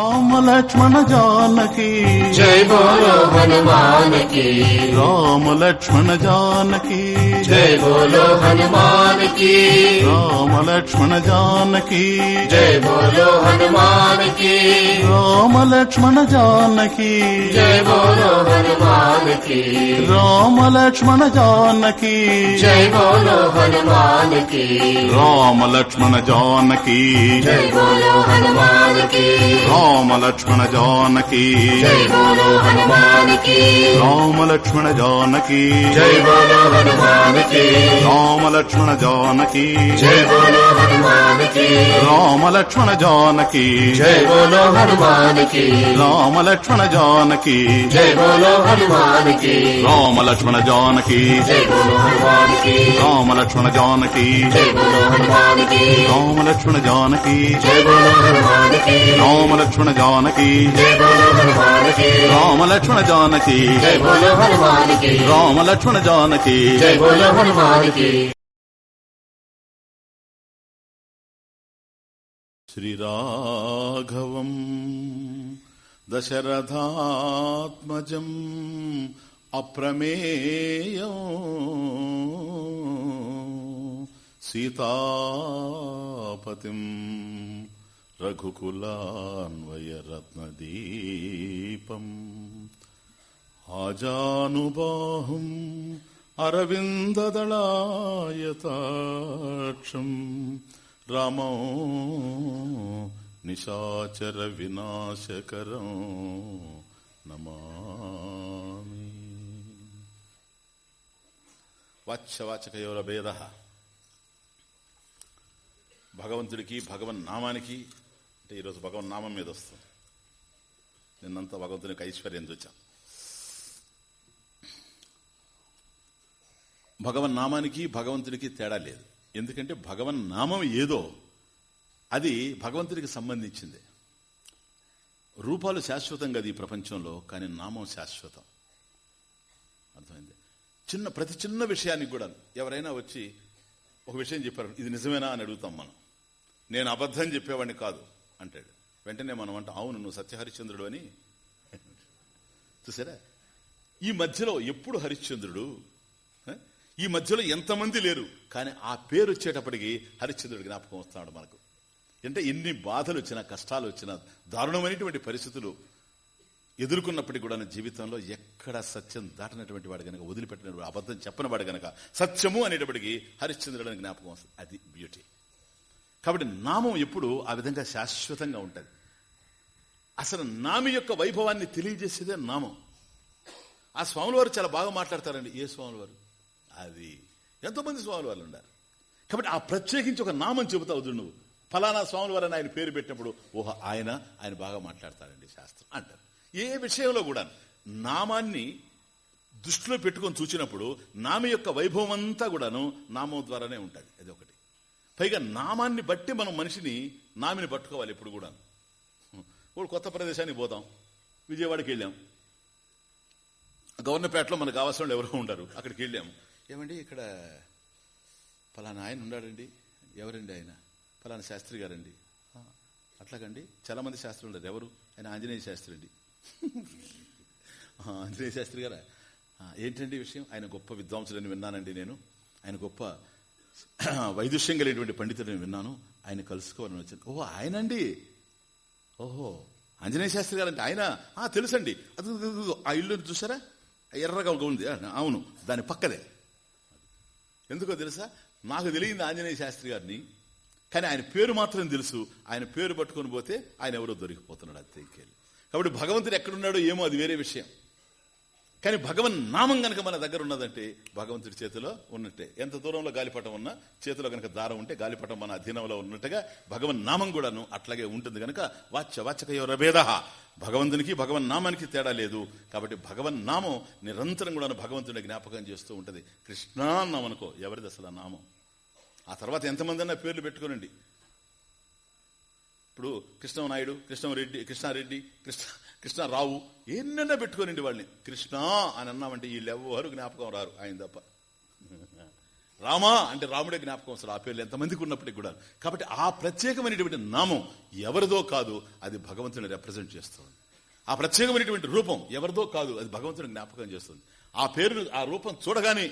all Rama Lakshmana Janaki జై బోలో హనుమాన్ की రామ లక్ష్మణ జానకి జై బోలో హనుమాన్ की రామ లక్ష్మణ జానకి జై బోలో హనుమాన్ की రామ లక్ష్మణ జానకి జై బోలో హనుమాన్ की రామ లక్ష్మణ జానకి జై బోలో హనుమాన్ की రామ లక్ష్మణ జానకి జై బోలో హనుమాన్ की రామ లక్ష్మణ జానకి జై బోలో హనుమానికి రామ లక్ష్మణ జానకి జై బోలో హనుమానికి రామ లక్ష్మణ జానకి జై బోలో హనుమానికి రామ లక్ష్మణ జానకి జై బోలో హనుమానికి రామ లక్ష్మణ జానకి జై బోలో హనుమానికి రామ లక్ష్మణ జానకి జై బోలో హనుమానికి రామ లక్ష్మణ జానకి జై బోలో హనుమానికి రామ లక్ష్మణ జానకి జై బోలో హనుమానికి రామ లక్ష్మణ జానకి జానకి రామ లక్ష్మణ జానకి రామ లక్ష్మణ జానకి. శ్రీరాఘవం దశరథాత్మజం అప్రమేయ. సీతాపతిం रघुकुलान्वयरत्नदीपम् आजानुबाहुम् अरविन्ददलायताक्षम् रामो निशाचरविनाशकरम् नमामि వాచ్యవాచకయోర భేద భగవంతుడికి భగవన్ నామానికి అంటే ఈరోజు భగవన్ నామం మీద వస్తుంది. నిన్నంతా భగవంతునికి ఐశ్వర్యం చూచాం. భగవన్ నామానికి భగవంతునికి తేడా లేదు. ఎందుకంటే భగవన్ నామం ఏదో అది భగవంతుడికి సంబంధించింది. రూపాలు శాశ్వతం కదా ఈ ప్రపంచంలో కానీ నామం శాశ్వతం. అర్థమైంది? చిన్న ప్రతి చిన్న విషయానికి కూడా ఎవరైనా వచ్చి ఒక విషయం చెప్పారు ఇది నిజమేనా అని అడుగుతాం మనం. నేను అబద్ధం చెప్పేవాడిని కాదు. అంటాడు. వెంటనే మనం అంట అవును నువ్వు సత్యహరిశ్చంద్రుడు అని. చూసారా? ఈ మధ్యలో ఎప్పుడు హరిశ్చంద్రుడు? ఈ మధ్యలో ఎంతమంది లేరు? కానీ ఆ పేరు వచ్చేటప్పటికి హరిశ్చంద్రుడు జ్ఞాపకం వస్తున్నాడు మనకు. అంటే ఎన్ని బాధలు వచ్చినా కష్టాలు వచ్చినా దారుణమైనటువంటి పరిస్థితులు ఎదుర్కొన్నప్పటికీ కూడా జీవితంలో ఎక్కడ సత్యం దాటినటువంటి వాడు గనక వదిలిపెట్టిన అబద్ధం చెప్పని వాడు గనక సత్యము అనేటప్పటికీ హరిశ్చంద్రుడు అని జ్ఞాపకం వస్తుంది. అది బ్యూటీ కాబట్టి నామం ఎప్పుడు ఆ విధంగా శాశ్వతంగా ఉంటుంది. అసలు నామి యొక్క వైభవాన్ని తెలియజేసేదే నామం. ఆ స్వాముల వారు చాలా బాగా మాట్లాడతారండి. ఏ స్వాముల వారు అది. ఎంతోమంది స్వాముల వారు ఉన్నారు. కాబట్టి ఆ ప్రత్యేకించి ఒక నామం చెబుతావు నువ్వు. ఫలానా స్వాముల వారు ఆయన పేరు పెట్టినప్పుడు ఓహో ఆయన ఆయన బాగా మాట్లాడతారండి శాస్త్రం అంటారు. ఏ విషయంలో కూడా నామాన్ని దృష్టిలో పెట్టుకొని చూచినప్పుడు నామ యొక్క వైభవం అంతా కూడాను నామం ద్వారానే ఉంటుంది. అది ఒకటి. పైగా నామాన్ని బట్టి మనం మనిషిని నామిని పట్టుకోవాలి ఇప్పుడు కూడా ఇప్పుడు కొత్త ప్రదేశానికి పోతాం విజయవాడకి వెళ్ళాం. గవర్నపేటలో మనకు కావాల్సిన వాళ్ళు ఎవరో ఉండరు. అక్కడికి వెళ్ళాం. ఏమండి ఇక్కడ పలానా ఆయన ఉన్నాడండి? ఎవరండి ఆయన? పలానా శాస్త్రి గారండి? అట్లాగండి చాలా మంది శాస్త్రులు ఉండదు ఎవరు? ఆయన ఆంజనేయ శాస్త్రి అండి. ఆంజనేయ శాస్త్రి గారా? ఏంటండి విషయం? ఆయన గొప్ప విద్వాంసులని విన్నానండి నేను. ఆయన గొప్ప వైదుష్యం కలిగినటువంటి పండితుడిని విన్నాను. ఆయన కలుసుకోవాలని వచ్చాను ఓహో ఆయనండి? ఓహో ఆంజనేయ శాస్త్రి గారు అంటే ఆయన? ఆ తెలుసండి. అది ఆ ఇల్లు చూసారా ఎర్రగా ఒక ఉంది అవును దాని పక్కదే. ఎందుకో తెలుసా? నాకు తెలియదు ఆంజనేయ శాస్త్రి గారిని కానీ ఆయన పేరు మాత్రం తెలుసు. ఆయన పేరు పట్టుకొని పోతే ఆయన ఎవరో దొరికిపోతున్నాడు. అది కాబట్టి భగవంతుడు ఎక్కడున్నాడో ఏమో అది వేరే విషయం. కానీ భగవన్ నామం గనక మన దగ్గర ఉన్నదంటే భగవంతుడి చేతిలో ఉన్నట్టే. ఎంత దూరంలో గాలిపటం ఉన్నా చేతిలో గనక దారం ఉంటే గాలిపటం మన అధీనంలో ఉన్నట్టుగా భగవన్ నామం కూడాను అట్లాగే ఉంటుంది గనక వాచ్య వాచక రభేద భగవంతునికి భగవన్ నామానికి తేడా లేదు. కాబట్టి భగవన్ నామం నిరంతరం కూడా భగవంతుని జ్ఞాపకం చేస్తూ ఉంటది. కృష్ణాన్నాం అనుకో ఎవరిది అసలు నామం? ఆ తర్వాత ఎంతమంది అన్నా పేర్లు పెట్టుకోనండి. ఇప్పుడు కృష్ణం నాయుడు కృష్ణం రెడ్డి కృష్ణారెడ్డి కృష్ణ కృష్ణ రావు ఎన్నెన్న పెట్టుకోనండి వాళ్ళని. కృష్ణ అని అన్నామంటే వీళ్ళెవ్వరు జ్ఞాపకం రారు ఆయన తప్ప. రామా అంటే రాముడే జ్ఞాపకం వస్తాడు ఆ పేర్లు ఎంతమందికి ఉన్నప్పటికి కూడా. కాబట్టి ఆ ప్రత్యేకమైనటువంటి నామం ఎవరిదో కాదు అది భగవంతుని రిప్రజెంట్ చేస్తుంది. ఆ ప్రత్యేకమైనటువంటి రూపం ఎవరిదో కాదు అది భగవంతుని జ్ఞాపకం చేస్తుంది. ఆ పేరును ఆ రూపం చూడగానే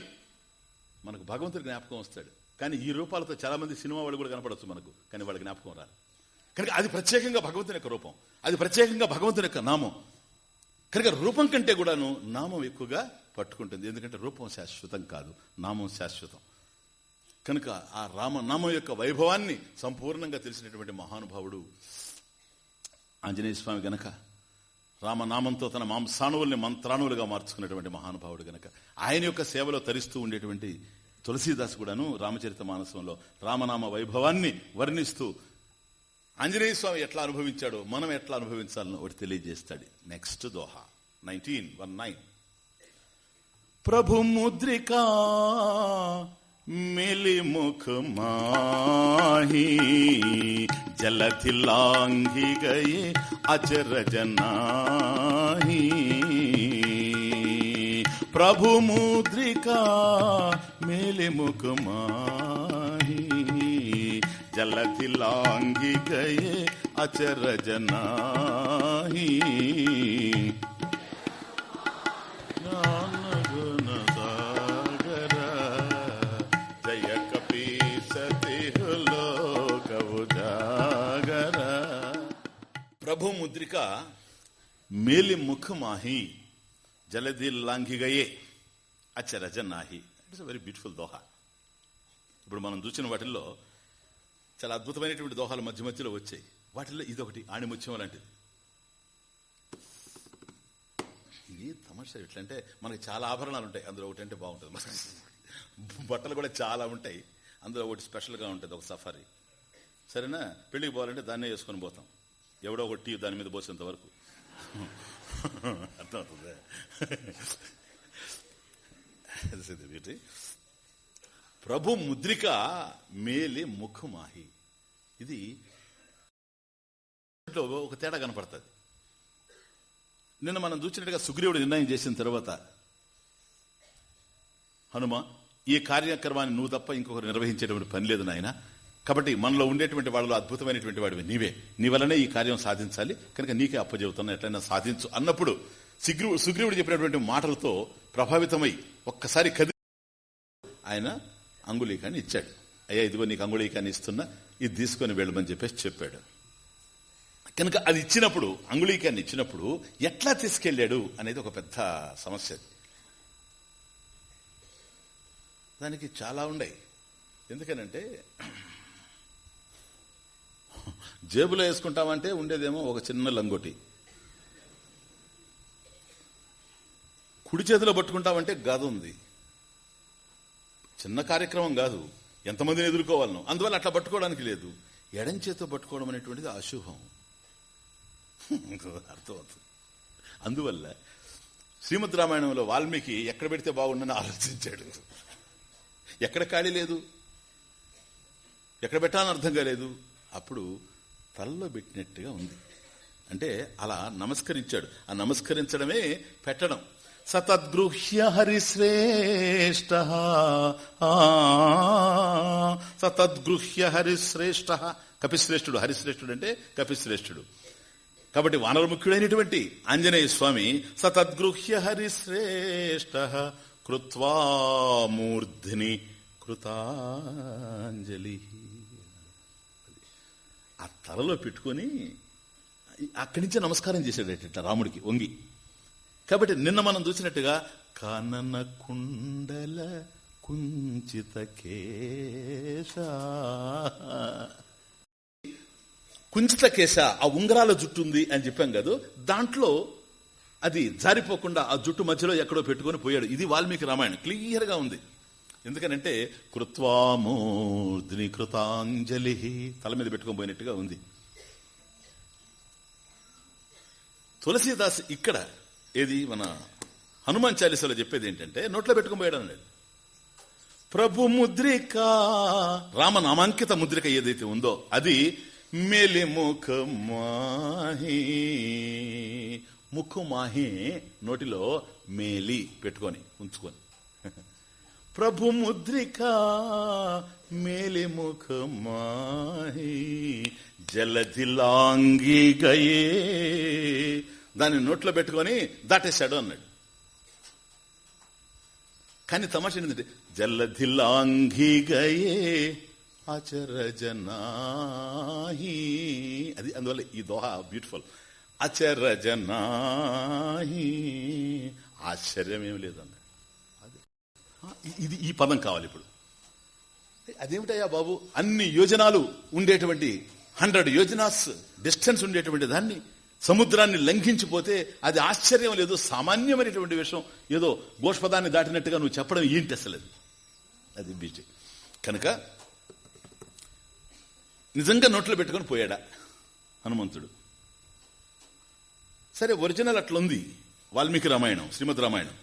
మనకు భగవంతుడి జ్ఞాపకం వస్తాడు. కానీ ఈ రూపాలతో చాలా మంది సినిమా వాళ్ళు కూడా కనపడవచ్చు మనకు కానీ వాళ్ళ జ్ఞాపకం రాదు. కనుక అది ప్రత్యేకంగా భగవంతుని యొక్క రూపం. అది ప్రత్యేకంగా భగవంతుని యొక్క నామం. కనుక రూపం కంటే కూడాను నామం ఎక్కువగా పట్టుకుంటుంది. ఎందుకంటే రూపం శాశ్వతం కాదు. నామం శాశ్వతం. కనుక ఆ రామనామం యొక్క వైభవాన్ని సంపూర్ణంగా తెలిసినటువంటి మహానుభావుడు ఆంజనేయ స్వామి గనక రామనామంతో తన మాంసాణువుల్ని మంత్రాణువులుగా మార్చుకున్నటువంటి మహానుభావుడు గనక ఆయన యొక్క సేవలో తరిస్తూ ఉండేటువంటి తులసీదాస్ కూడాను రామచరిత మానసంలో రామనామ వైభవాన్ని వర్ణిస్తూ ఆంజనేయ స్వామి ఎట్లా అనుభవించాడో మనం ఎట్లా అనుభవించాలని ఒకటి తెలియజేస్తాడు. Next doha. Nineteen one nine ప్రభు ముద్రిక मिली मुख माही जलधि लांघी गई अचरज नाही प्रभु జలధి లాంగి గయే అచర ప్రభు ముద్రిక మేలి ముఖమాహి జలధి లాంఘిగయే అచరజ నాహి ఇట్స్ వెరీ బ్యూటిఫుల్ దోహ ఇప్పుడు మనం చూసిన వాటిల్లో చాలా అద్భుతమైనటువంటి దోహాలు మధ్య మధ్యలో వచ్చాయి. వాటిల్లో ఇదొకటి ఆణిముత్యం లాంటిది. ఇది తమాషా ఎట్లంటే మనకి చాలా ఆభరణాలు ఉంటాయి. అందులో ఒకటి అంటే బాగుంటుంది. బట్టలు కూడా చాలా ఉంటాయి. అందులో ఒకటి స్పెషల్గా ఉంటుంది ఒక సఫారీ. సరేనా? పెళ్ళికి పోవాలంటే దాన్నే వేసుకొని పోతాం. ఎవడో ఒకటి టీ దాని మీద పోసేంత వరకు. అర్థమవుతుంది? ప్రభు ముద్రిక మేలి ముఖమాహి. ఇది ఒక తేడా కనపడుతుంది. నిన్న మనం చూసినట్టుగా సుగ్రీవుడు నిర్ణయం చేసిన తర్వాత హనుమ ఈ కార్యక్రమాన్ని నువ్వు తప్ప ఇంకొకరు నిర్వహించేటువంటి పని లేదు నాయన. కాబట్టి మనలో ఉండేటువంటి వాళ్ళలో అద్భుతమైనటువంటి వాడివి నీవే. నీ వల్లనే ఈ కార్యం సాధించాలి. కనుక నీకే అప్పచెబుతున్నా ఎట్లయినా సాధించు అన్నప్పుడు సుగ్రీవుడు సుగ్రీవుడు చెప్పినటువంటి మాటలతో ప్రభావితమై ఒక్కసారి కది ఆయన అంగుళీకాన్ని ఇచ్చాడు. అయ్యా ఇదిగో నీకు అంగుళీకాన్ని ఇస్తున్నా ఇది తీసుకొని వెళ్ళమని చెప్పేసి చెప్పాడు. కనుక అది ఇచ్చినప్పుడు అంగుళీకాన్ని ఇచ్చినప్పుడు ఎట్లా తీసుకెళ్ళాడు అనేది ఒక పెద్ద సమస్య దానికి చాలా ఉన్నాయి. ఎందుకనంటే జేబులో వేసుకుంటామంటే ఉండేదేమో ఒక చిన్న లంగోటి. కుడి చేతిలో పట్టుకుంటామంటే గద ఉంది. చిన్న కార్యక్రమం కాదు. ఎంతమందిని ఎదుర్కోవాలను. అందువల్ల అట్లా పట్టుకోవడానికి లేదు. ఎడం చేతితో పట్టుకోవడం అనేటువంటిది అశుభం. అర్థమవుతుంది అందువల్ల శ్రీమద్ రామాయణంలో వాల్మీకి ఎక్కడ పెడితే బాగుండని ఆలోచించాడు. ఎక్కడ ఖాళీ లేదు? ఎక్కడ పెట్టాలని అర్థం కాలేదు? అప్పుడు తలలో పెట్టినట్టుగా ఉంది. అంటే అలా నమస్కరించాడు. ఆ నమస్కరించడమే పెట్టడం. సతద్గృహ్య హరిశ్రేష్ట సతద్గృహ్య హరిశ్రేష్ట కపిశ్రేష్ఠుడు హరిశ్రేష్ఠుడు అంటే కపిశ్రేష్ఠుడు. కాబట్టి వానరముఖ్యుడైనటువంటి ఆంజనేయ స్వామి సతద్గృహ్య హరిశ్రేష్ట కృత్వామూర్ధిని కృతాంజలి. ఆ తలలో పెట్టుకొని అక్కడి నుంచే నమస్కారం చేశాడు రాముడికి వంగి. కాబట్టి నిన్న మనం చూసినట్టుగా కనన కుండల కుంచిత కేశ. కుంచిత కేశ ఆ ఉంగరాల జుట్టు ఉంది అని చెప్పాం కదా. దాంట్లో అది జారిపోకుండా ఆ జుట్టు మధ్యలో ఎక్కడో పెట్టుకొని పోయాడు. ఇది వాల్మీకి రామాయణం. క్లియర్గా ఉంది. ఎందుకనంటే కృత్వామూర్ధిని కృతాంజలి తల మీద పెట్టుకొని పోయినట్టుగా ఉంది. తులసీదాస్ ఇక్కడ ఏది? మన హనుమాన్ చాలీసాలో చెప్పేది ఏంటంటే నోట్లో పెట్టుకొని పోయడం లేదు ప్రభు ముద్రిక రామనామాంకిత ముద్రిక ఏదైతే ఉందో అది మేలి ముఖమాహి ముఖమాహి నోటిలో మేలి పెట్టుకొని ఉంచుకొని. ప్రభు ముద్రిక మేలిముఖమాహి జలధిలాంగి గయే దాన్ని నోట్లో పెట్టుకొని దాటేశాడు అన్నాడు. కానీ తమాష ఏంటంటే జలధిలాంగి గయే అచరజనాహి అది అందువల్ల ఈ దోహ బ్యూటిఫుల్ అచరజనాహి ఆశ్చర్యం ఏమి లేదన్నాడు అది. ఇది ఈ పదం కావాలి ఇప్పుడు. అదేమిటయ్యా బాబు? అన్ని యోజనాలు ఉండేటువంటి హండ్రెడ్ యోజనాస్ డిస్టెన్స్ ఉండేటువంటి దాన్ని సముద్రాన్ని లంఘించిపోతే అది ఆశ్చర్యం లేదు. సామాన్యమైనటువంటి విషయం. ఏదో గోష్పదాన్ని దాటినట్టుగా నువ్వు చెప్పడం ఏంటి అసలు? అది బీజే. కనుక నిజంగా నోట్లో పెట్టుకొని పోయాడా హనుమంతుడు? సరే ఒరిజినల్ అట్లుంది. వాల్మీకి రామాయణం శ్రీమద్ రామాయణం.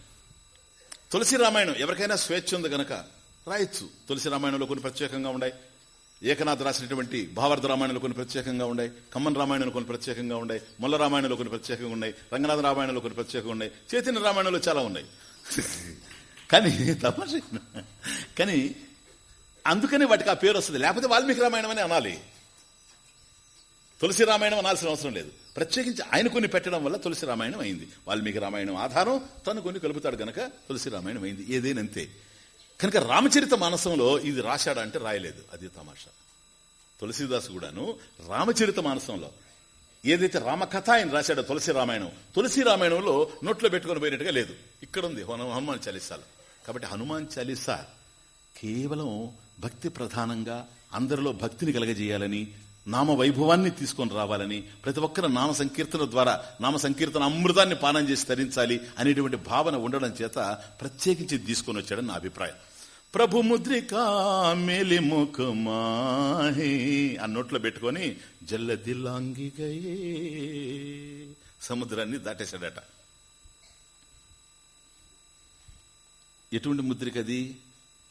తులసి రామాయణం ఎవరికైనా స్వేచ్ఛ ఉంది గనక రాయొచ్చు. తులసి రామాయణంలో కొన్ని ప్రత్యేకంగా ఉన్నాయి. ఏకనాథ్ రాసినటువంటి భావార్థ రామాయణాలు కొన్ని ప్రత్యేకంగా ఉన్నాయి కమ్మన్ రామాయణాలు కొన్ని ప్రత్యేకంగా ఉన్నాయి మొల్ల రామాయణంలో కొన్ని ప్రత్యేకంగా ఉన్నాయి రంగనాథ రామాయణంలో కొన్ని ప్రత్యేకంగా ఉన్నాయి చైతన్య రామాయణంలో చాలా ఉన్నాయి. కానీ తమాష. కానీ అందుకని వాటికి ఆ పేరు వస్తుంది. లేకపోతే వాల్మీకి రామాయణం అని అనాలి. తులసి రామాయణం అనాల్సిన అవసరం లేదు. ప్రత్యేకించి ఆయన కొన్ని పెట్టడం వల్ల తులసి రామాయణం అయింది. వాల్మీకి రామాయణం ఆధారం తను కొన్ని కలుపుతాడు గనక తులసి రామాయణం అయింది. ఏదేనంతే? కనుక రామచరిత మానసంలో ఇది రాశాడా అంటే రాయలేదు. అది తమాషా. తులసిదాసు కూడాను రామచరిత మానసంలో. ఏదైతే రామకథ ఆయన రాశాడో తులసి రామాయణం తులసి రామాయణంలో నోట్లో పెట్టుకొని పోయినట్టుగా లేదు. ఇక్కడ ఉంది హను- హనుమాన్ చాలీసాలో. కాబట్టి హనుమాన్ చాలీసా కేవలం భక్తి ప్రధానంగా అందరిలో భక్తిని కలగజేయాలని నామ వైభవాన్ని తీసుకొని రావాలని ప్రతి ఒక్కరు నామ సంకీర్తన ద్వారా నామ సంకీర్తన అమృతాన్ని పానం చేసి తరించాలి అనేటువంటి భావన ఉండడం చేత ప్రత్యేకించి తీసుకొని వచ్చాడని నా అభిప్రాయం. ప్రభు ముద్రిక మేలిముఖమాహి ఆ నోట్లో పెట్టుకొని జల్లదిల్లాంగిగయే సముద్రాన్ని దాటేశాడట. ఎటువంటి ముద్రిక అది?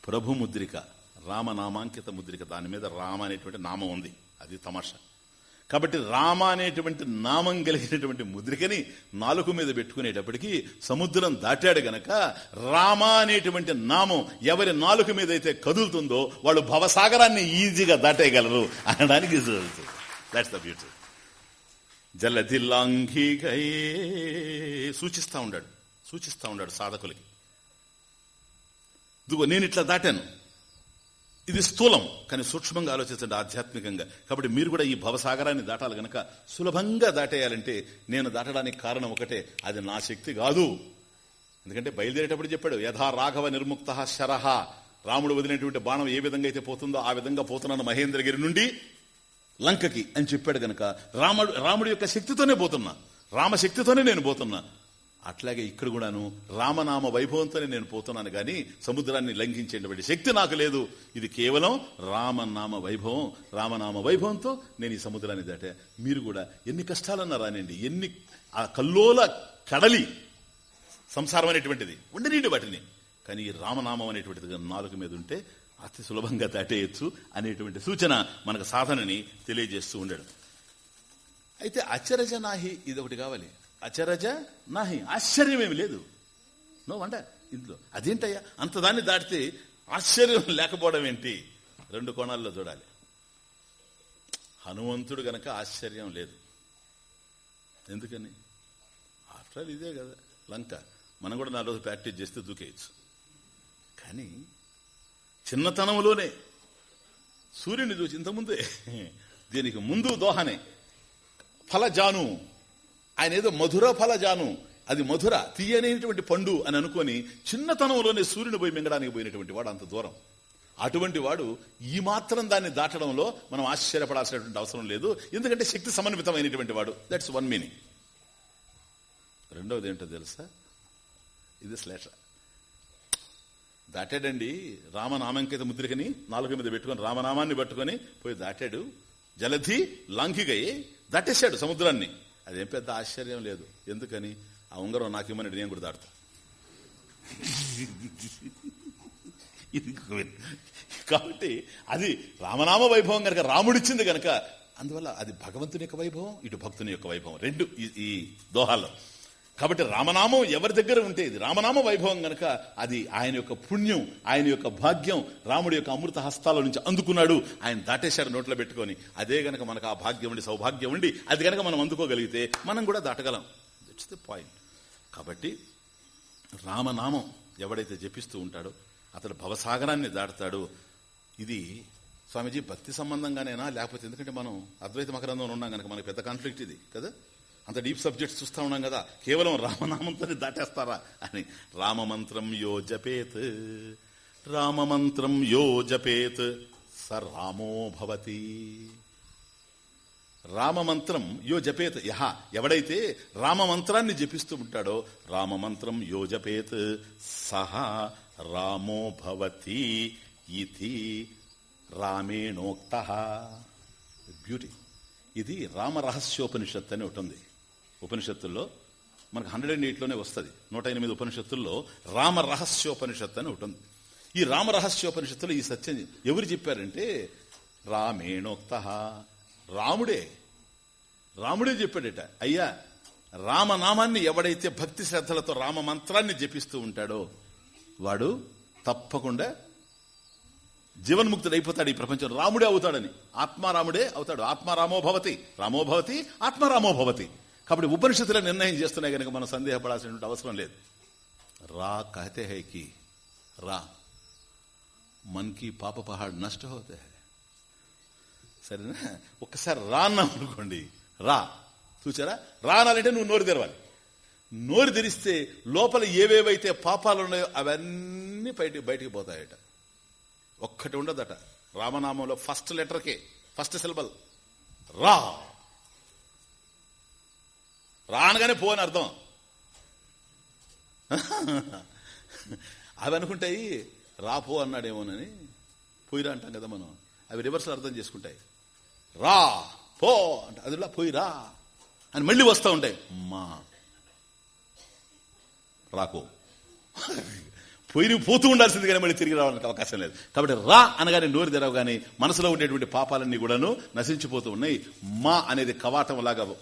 ప్రభు ముద్రిక రామనామాంకిత ముద్రిక. దాని మీద రామ అనేటువంటి నామం ఉంది. అది తమాషా. కాబట్టి రామ అనేటువంటి నామం కలిగినటువంటి ముద్రికని నాలుగు మీద పెట్టుకునేటప్పటికి సముద్రం దాటాడు గనక రామ అనేటువంటి నామం ఎవరి నాలుగు మీద అయితే కదులుతుందో వాళ్ళు భవసాగరాన్ని ఈజీగా దాటేయగలరు అనడానికి దాట్స్ ద బ్యూటీ సూచిస్తా ఉన్నాడు సూచిస్తా ఉన్నాడు సాధకులకి. నేను ఇట్లా దాటాను. ఇది స్థూలం కానీ సూక్ష్మంగా ఆలోచించండి ఆధ్యాత్మికంగా. కాబట్టి మీరు కూడా ఈ భవసాగరాన్ని దాటాలి గనక సులభంగా దాటేయాలంటే నేను దాటడానికి కారణం ఒకటే అది నా శక్తి కాదు. ఎందుకంటే బయలుదేరేటప్పుడు చెప్పాడు యథా రాఘవ నిర్ముక్త శరహ రాముడు వదిలినటువంటి బాణం ఏ విధంగా అయితే పోతుందో ఆ విధంగా పోతున్నాను మహేంద్రగిరి నుండి లంకకి అని చెప్పాడు గనక రాముడు రాముడి యొక్క శక్తితోనే పోతున్నా. రామశక్తితోనే నేను పోతున్నా. అట్లాగే ఇక్కడ కూడాను రామనామ వైభవంతోనే నేను పోతున్నాను గాని సముద్రాన్ని లంఘించేటువంటి శక్తి నాకు లేదు. ఇది కేవలం రామనామ వైభవం. రామనామ వైభవంతో నేను ఈ సముద్రాన్ని దాటా. మీరు కూడా ఎన్ని కష్టాలన్నా రానండి ఎన్ని ఆ కల్లోల కడలి సంసారం అనేటువంటిది. ఉండనిండి వాటిని. కానీ ఈ రామనామం అనేటువంటిది నాలుగు మీద ఉంటే అతి సులభంగా దాటేయచ్చు అనేటువంటి సూచన మనకు సాధనని తెలియజేస్తూ ఉండడం. అయితే అచరజనాహి ఇది ఒకటి కావాలి. అచరజ నాహి. ఆశ్చర్యమేమి లేదు. నో వండ ఇందులో అదేంటయ్యా? అంత దాన్ని దాటితే ఆశ్చర్యం లేకపోవడం ఏంటి? రెండు కోణాల్లో చూడాలి. హనుమంతుడు గనక ఆశ్చర్యం లేదు. ఎందుకని? ఆఫ్టర్ ఆల్ ఇదే కదా. లంక. మనం కూడా నాలుగు ప్రాక్టీస్ చేస్తే దూకేయచ్చు. కానీ చిన్నతనంలోనే సూర్యుని చూసి ఇంతకుముందే దీనికి ముందు దోహనే. ఫలజాను. ఆయన ఏదో మధుర ఫలజాను. అది మధుర తీయనేటువంటి పండు అని అనుకొని చిన్నతనంలోనే సూర్యుని పోయి మింగడానికి పోయినటువంటి వాడు అంత దూరం. అటువంటి వాడు ఈ మాత్రం దాన్ని దాటడంలో మనం ఆశ్చర్యపడాల్సినటువంటి అవసరం లేదు. ఎందుకంటే శక్తి సమన్వితమైనటువంటి వాడు. దట్స్ వన్ మీనింగ్ రెండవది ఏంటో తెలుసా? ఇది శ్లేష. దాటాడండి రామనామంకిత ముద్రికని నాలుగు మీద పెట్టుకొని రామనామాన్ని పట్టుకొని పోయి దాటాడు. జలధి లాంఘిగయి దాటేశాడు సముద్రాన్ని. అదేం పెద్ద ఆశ్చర్యం లేదు. ఎందుకని? ఆ ఉంగరం నాకేమని నేను కూడా దాడతా కాబట్టి అది రామనామ వైభవం కనుక రాముడిచ్చింది కనుక అందువల్ల అది భగవంతుని యొక్క వైభవం ఇటు భక్తుని యొక్క వైభవం. రెండు ఈ- ఈ దోహాల్లో. కాబట్టి రామనామం ఎవరి దగ్గర ఉంటే ఇది. రామనామ వైభవం గనక అది ఆయన యొక్క పుణ్యం ఆయన యొక్క భాగ్యం రాముడి యొక్క అమృత హస్తాల నుంచి అందుకున్నాడు. ఆయన దాటేశాడు నోట్లో పెట్టుకొని. అదే గనక మనకు ఆ భాగ్యం ఉండి సౌభాగ్యం ఉండి అది గనక మనం అందుకోగలిగితే మనం కూడా దాటగలం. దట్స్ ది పాయింట్ కాబట్టి రామనామం ఎవడైతే జపిస్తూ ఉంటాడో అతడు భవసాగరాన్ని దాటుతాడు. ఇది స్వామీజీ భక్తి సంబంధంగానేనా? లేకపోతే ఎందుకంటే మనం అద్వైత మకరంధంలో ఉన్నాం కనుక మనకి పెద్ద కాన్ఫ్లిక్ట్ ఇది కదా? అంత డీప్ సబ్జెక్ట్స్ చూస్తూ ఉన్నాం కదా. కేవలం రామనామంతో దాటేస్తారా? అని రామమంత్రం యో జపేత్ రామమంత్రం యో జపేత్ స రామో భవతి. రామమంత్రం యో జపేత్ యహ ఎవడైతే రామమంత్రాన్ని జపిస్తూ ఉంటాడో రామమంత్రం యో జపేత్ సహ రామో భవతి ఇది రామేణోక్త. బ్యూటీ ఇది రామరహస్యోపనిషత్ అని ఒకటి ఉంది. ఉపనిషత్తుల్లో మనకు హండ్రెడ్ అండ్ ఎయిట్లోనే వస్తుంది. నూట ఎనిమిది ఉపనిషత్తుల్లో రామరహస్యోపనిషత్తు అని ఒకటి ఉంది ఈ రామరహస్యోపనిషత్తులో ఈ సత్యం ఎవరు చెప్పారంటే రామేణోక్త. రాముడే రాముడే చెప్పాడట అయ్యా రామనామాన్ని ఎవడైతే భక్తి శ్రద్ధలతో రామ మంత్రాన్ని జపిస్తూ ఉంటాడో వాడు తప్పకుండా జీవన్ముక్తుడు అయిపోతాడు ఈ ప్రపంచం. రాముడే అవుతాడని. ఆత్మారాముడే అవుతాడు. ఆత్మారామో భవతి రామో భవతి ఆత్మారామో భవతి కాబట్టి ఉపనిషత్తులే నిర్ణయం చేస్తున్నాయి కనుక మనం సందేహపడాల్సినటువంటి అవసరం లేదు. రా కహతే హై కి రా. మన్కి పాప పహాడ్ నష్ట హోతే హై. సరేనా? ఒక్కసారి రా అన్నాం అనుకోండి రా. చూచారా రానాలంటే నువ్వు నోరు తెరవాలి. నోరు తెరిస్తే లోపల ఏవేవైతే పాపాలు ఉన్నాయో అవన్నీ బయట బయటికి పోతాయట. ఒక్కటి ఉండదట. రామనామంలో ఫస్ట్ లెటర్కే ఫస్ట్ సిలబల్. రా. రానగానే పో అని అర్థం. అవి అనుకుంటాయి రా పో అన్నాడేమోనని. పోయిరా అంటాం కదా మనం. అవి రివర్స్ అర్థం చేసుకుంటాయి. రా పో అంటే అదిలా పోయిరా అని మళ్ళీ వస్తూ ఉంటాయి. మా. రాకో పోయి పోతూ ఉండాల్సింది కానీ మళ్ళీ తిరిగి రావడానికి అవకాశం లేదు. కాబట్టి రా అనగానే నోరు తెరవగానే మనసులో ఉండేటువంటి పాపాలన్నీ కూడాను నశించిపోతూ ఉన్నాయి. మా అనేది కవాటం లాగా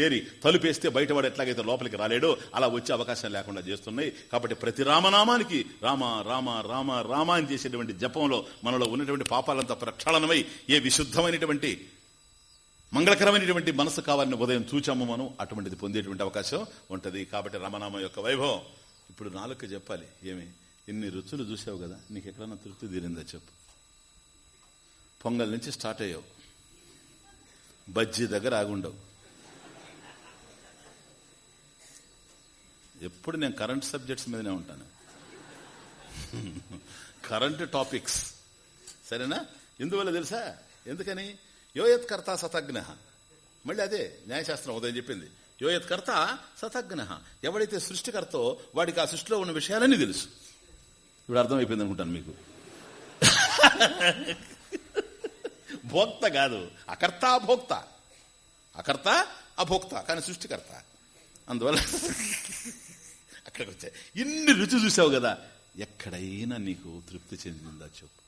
చేరి తలుపేస్తే బయటవాడు ఎట్లాగైతే లోపలికి రాలేడో అలా వచ్చే అవకాశం లేకుండా చేస్తున్నాయి. కాబట్టి ప్రతి రామనామానికి రామ రామ రామ రామ అని చేసేటువంటి జపంలో మనలో ఉన్నటువంటి పాపాలంతా ప్రక్షాళనమై ఏ విశుద్ధమైనటువంటి మంగళకరమైనటువంటి మనసు కావాలని ఉదయం చూచాము మనం అటువంటిది పొందేటువంటి అవకాశం ఉంటది. కాబట్టి రామనామం యొక్క వైభవం. ఇప్పుడు నాలుక చెప్పాలి. ఏమి? ఎన్ని రుచులు చూసావు కదా నీకు ఎక్కడన్నా తృప్తి తీరిందా చెప్పు. పొంగల్ నుంచి స్టార్ట్ అయ్యావు. బజ్జీ దగ్గర ఆగుండవు. ఎప్పుడు నేను కరెంట్ సబ్జెక్ట్స్ మీదనే ఉంటాను. కరెంట్ టాపిక్స్ సరేనా? ఎందువల్ల తెలుసా? ఎందుకని? యోయత్ కర్త సతజ్ఞ. మళ్ళీ అదే న్యాయశాస్త్రం ఉదయం చెప్పింది. యోయత్ కర్త సతజ్ఞ. ఎవడైతే సృష్టికర్తో వాడికి ఆ సృష్టిలో ఉన్న విషయాలన్నీ తెలుసు. ఇప్పుడు అర్థమైపోయింది అనుకుంటాను మీకు. భోక్త కాదు. అకర్త భోక్త. అకర్త అభోక్త. కానీ సృష్టికర్త. అందువల్ల ఇక్కడికి వచ్చాయి ఇన్ని రుచి చూసావు కదా? ఎక్కడైనా నీకు తృప్తి చెందిందా చెప్పు.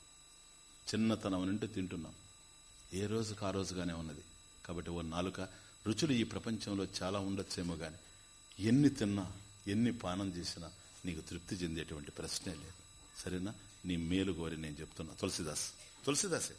చిన్నతనం నుండి తింటున్నాం. ఏ రోజుకు ఆ రోజుగానే ఉన్నది. కాబట్టి ఓ నాలుక రుచులు ఈ ప్రపంచంలో చాలా ఉండొచ్చేమో గాని ఎన్ని తిన్నా ఎన్ని పానం చేసినా నీకు తృప్తి చెందేటువంటి ప్రశ్నే లేదు. సరేనా? నీ మేలు కోరి నేను చెప్తున్నా. తులసిదాస్. తులసిదాసే.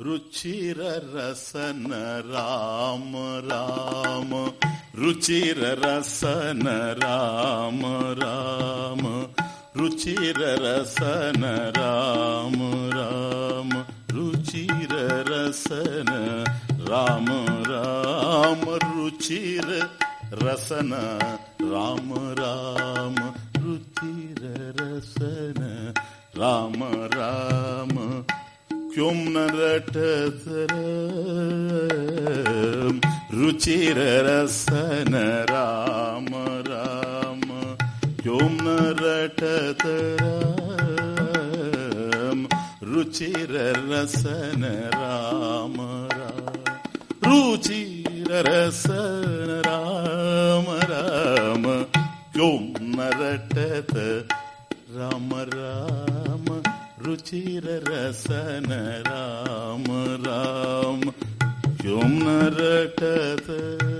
రుచిర రసన రామ రామ రుచిర రసన రామ రామ రుచిర రసన రామ రామ రుచిర రసన రామ రామ రుచిర రసన రామ రామ రుచిర రసన రామ రామ క్యోం నరటర రుచిర రసన రామ రామ క్యోం నరటతరం రుచిర రసన రామ రామ రుచిరసన రామ రామ క్యొన్నరటత రామ రామ రుచిరసన రామ రామ క్యొన్నరటత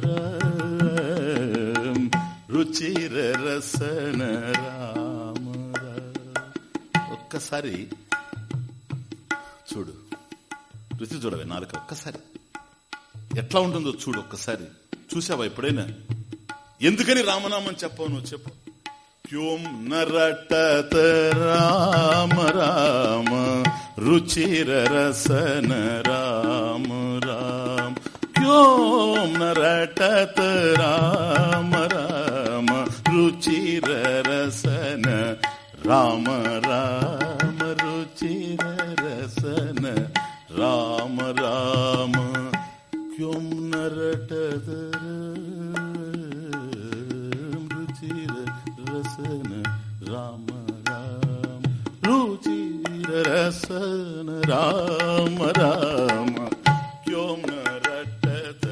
రామ రుచిరసన రామ ఒక్కసారి చూడు రుచి చూడవే నాలుగు ఒక్కసారి ఎట్లా ఉంటుందో చూడు ఒక్కసారి. చూసావా ఎప్పుడైనా? ఎందుకని రామనామం చెప్పావు నువ్వు? చెప్పు. క్యోం నరటత రామ రామ రుచిర రసన రామ రామ. క్యోం నరటత రామ రామ రుచిర రసన రామ నరటదరం రుచిర రసన రామ రామ రుచిర రసన రామ రామ క్యోం నరటద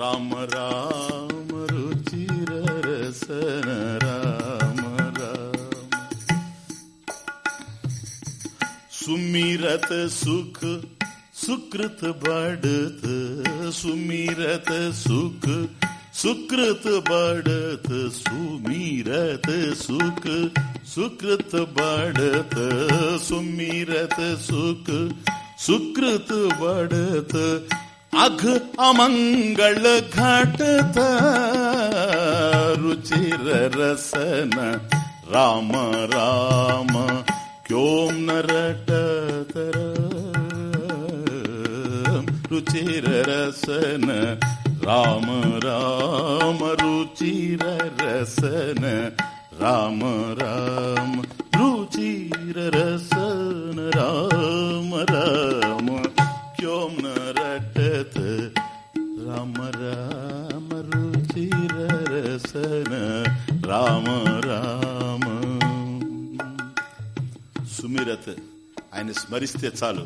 రామ రామ రుచిర రసన రామ రామ సుమిరత సుఖ सुकृत बढ़त, सुमिरत सुख। सुकृत बढ़त, सुमिरत सुख। सुकृत बढ़त, सुमिरत सुख। सुकृत बढ़त, अघ अमंगल घटत। रुचिर रसन, राम राम, क्यों ರುಚಿರ ರಸನ ರಾಮ ರಾಮ ರುಚಿರ ರಸನ ರಾಮ ರಾಮ ರುಚಿರ ರಸನ ರಾಮ ರಾಮ ಕ್ಯೋಂ ನ ರಟತ ರಾಮ ರಾಮ ರುಚಿರ ರಸನ ರಾಮ రామ సుమిరత్ ఆయన స్మరిస్తే చాలు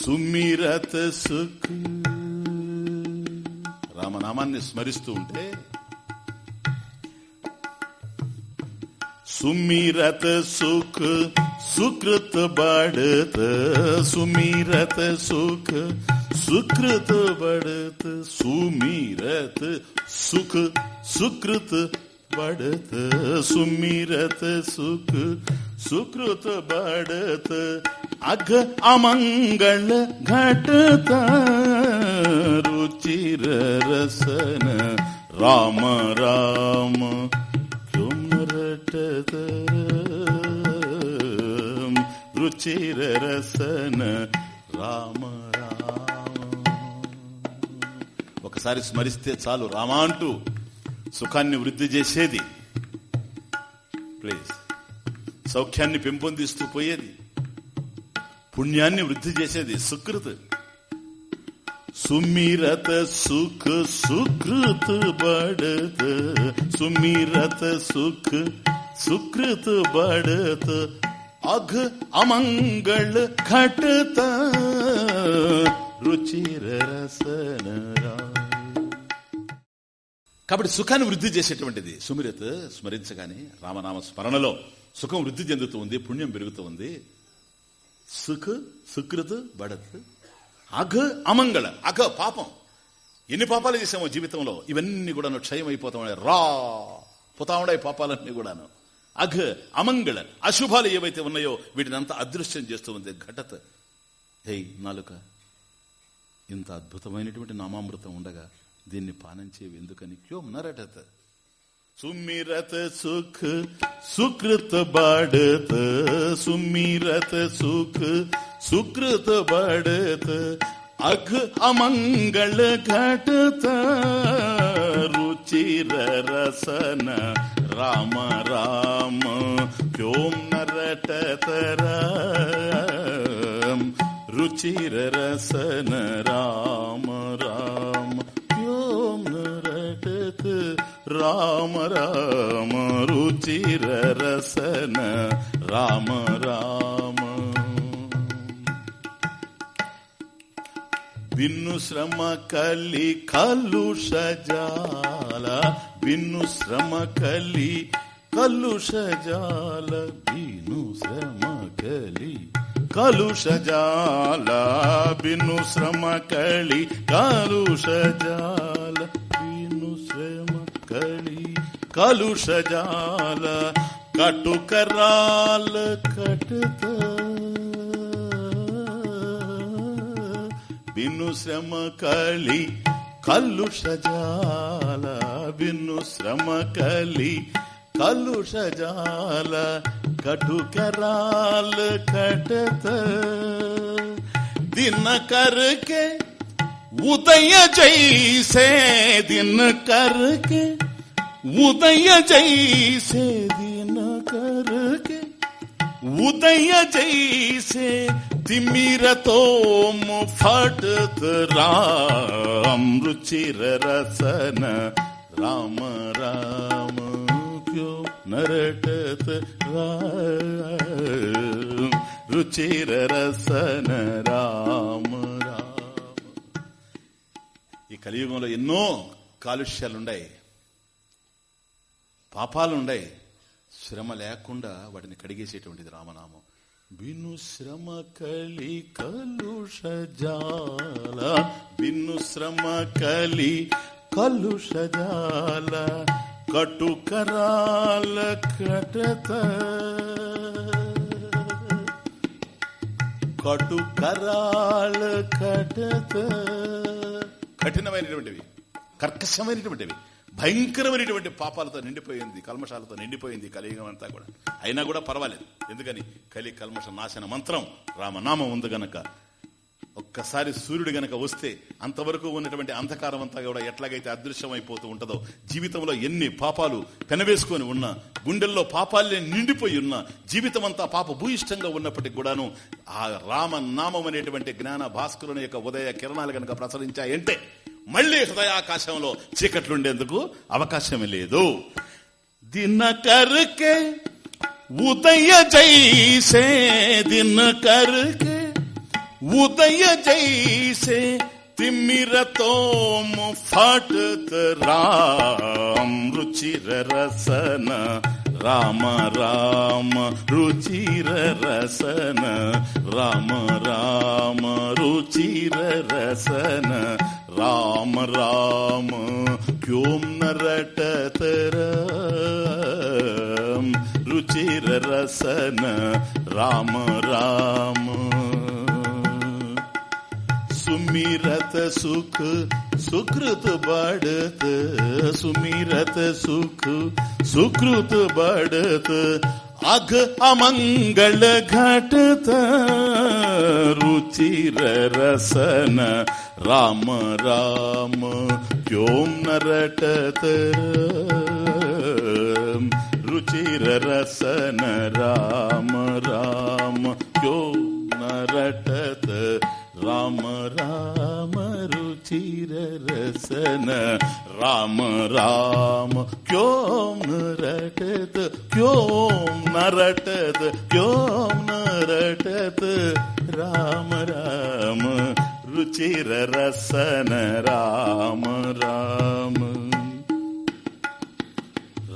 సుమిరత్ సుఖ్ రామనామాన్ని స్మరిస్తూ ఉంటే सुमिरत सुख सुकृत बढ़त सुमिरत सुख सुकृत बढ़त सुमिरत सुख सुकृत बढ़त सुमिरत सुख సుకృత బడత అగ అమంగళ ఘటత రుచిర రసన రామ రామ చుమరటత. రుచిర రసన రామ రామ. ఒకసారి స్మరిస్తే చాలు రామా అంటూ సుఖాన్ని వృద్ధి చేసేది. ప్లీజ్. సౌఖ్యాన్ని పెంపొందిస్తూ పోయేది. పుణ్యాన్ని వృద్ధి చేసేది సుకృత్. సుమిరత సుఖ సుకృత్ బడత సుమిరత సుఖ సుకృత్ బడత అఘ అమంగళ ఘటత. రుచిర కాబట్టి సుఖాన్ని వృద్ధి చేసేటువంటిది సుమిరత్ స్మరించగానే రామనామ స్మరణలో సుఖం వృద్ధి చెందుతూ ఉంది పుణ్యం పెరుగుతూ ఉంది సుఖ సుకృత్ బడత్. అఘ అమంగళ. అఘ పాపం. ఎన్ని పాపాలు చేసామో జీవితంలో ఇవన్నీ కూడా క్షయం అయిపోతామని రా పోతా పోతామడే పాపాలన్నీ కూడాను. అఘ అమంగళ. అశుభాలు ఏవైతే ఉన్నాయో వీటిని అంతా అదృశ్యం చేస్తూ ఉంది ఘటత్. హే నాలుక. ఇంత అద్భుతమైనటువంటి నామామృతం ఉండగా దీన్ని పానం చేయవి. ఎందుకని? క్యో ఉన్నారట सुमिरत सुख सुकृत बढ़त सुमिरत सुख सुकृत बढ़त अघ अमंगल घटत रुचिर रसन राम राम क्यों नरटत राम रुचिर रसन राम राम రామ రామ రుచిర రసన రామ రామ. విన్ను శ్రమ కలి కలుషజాల విన్ను శ్రమ కలి కలుషజాల విను శ్రమ కలి కలుషజాల విను శ్రమ కలి కలుషజాల කලුෂජාල කටු කරාල කටත බිනුශ්‍රම කලි කල්ලුෂජාල බිනුශ්‍රම කලි කල්ලුෂජාල කටු කරාල කටත දින කරකේ उदय जैसे दिन करके ఉదయ చేసేది నరకే ఉదయ చేసే తిమిరతో ఫటరామృచిర రసన రామ రామ క్యో నరటత రుచిర రసన రామ రామ. ఈ కలియుగంలో ఎన్నో కాలుష్యాలున్నాయి పాపాలుండాయి శ్రమ లేకుండా వాటిని కడిగేసేటువంటిది రామనామం. బిను శ్రమ కలి కలుష జాల బిను శ్రమ కలి కలుష జాల కటుకరాల కటత కటుకరాల కటత కఠినమైనటువంటివి కర్కశమైనటువంటివి. భయంకరమైనటువంటి పాపాలతో నిండిపోయింది కల్మషాలతో నిండిపోయింది కలియుగం అంతా కూడా. అయినా కూడా పర్వాలేదు. ఎందుకని? కలి కల్మష నాశన మంత్రం రామనామం ఉంది గనక. ఒక్కసారి సూర్యుడు గనక వస్తే అంతవరకు ఉన్నటువంటి అంధకారం అంతా కూడా ఎట్లాగైతే అదృశ్యమైపోతూ ఉంటుందో జీవితంలో ఎన్ని పాపాలు పెనవేసుకొని ఉన్నా గుండెల్లో పాపాలే నిండిపోయి ఉన్నా జీవితం అంతా పాప భూయిష్టంగా ఉన్నప్పటికి కూడాను ఆ రామ నామం అనేటువంటి జ్ఞాన భాస్కరుని యొక్క ఉదయ కిరణాలు గనక ప్రసరించాయంటే మళ్ళీ హృదయాకాశంలో చీకట్లుండేందుకు అవకాశం లేదు. దినకరుకే ఉదయ జైసే దినకరుకే ఉదయ జైసే తిమ్మిరతో రామ్ రుచిర రసన రామ రామ రుచిర రసన రామ రామ రుచిర రసన राम राम क्यों न रटत रुचिर रसन राम राम सुमिरत सुख सुकृत बढ़त सुमिरत सुख सुकृत बढ़त अघ अमंगल घटत ருச்சிர ரசன ராம ராம யோம் நரட்டத ருச்சிர ரசன ராம ராம யோம் रुचिर रसन राम राम क्यों नरटत क्यों नरटत क्यों नरटत राम राम रुचिर रसन राम राम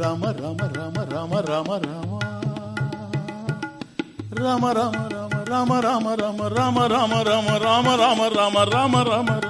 రామ రామ రామ రామ రామ రామ రామ రామ రామ రామ రామ రామ రామ రామ రామ రామ రామ రామ రామ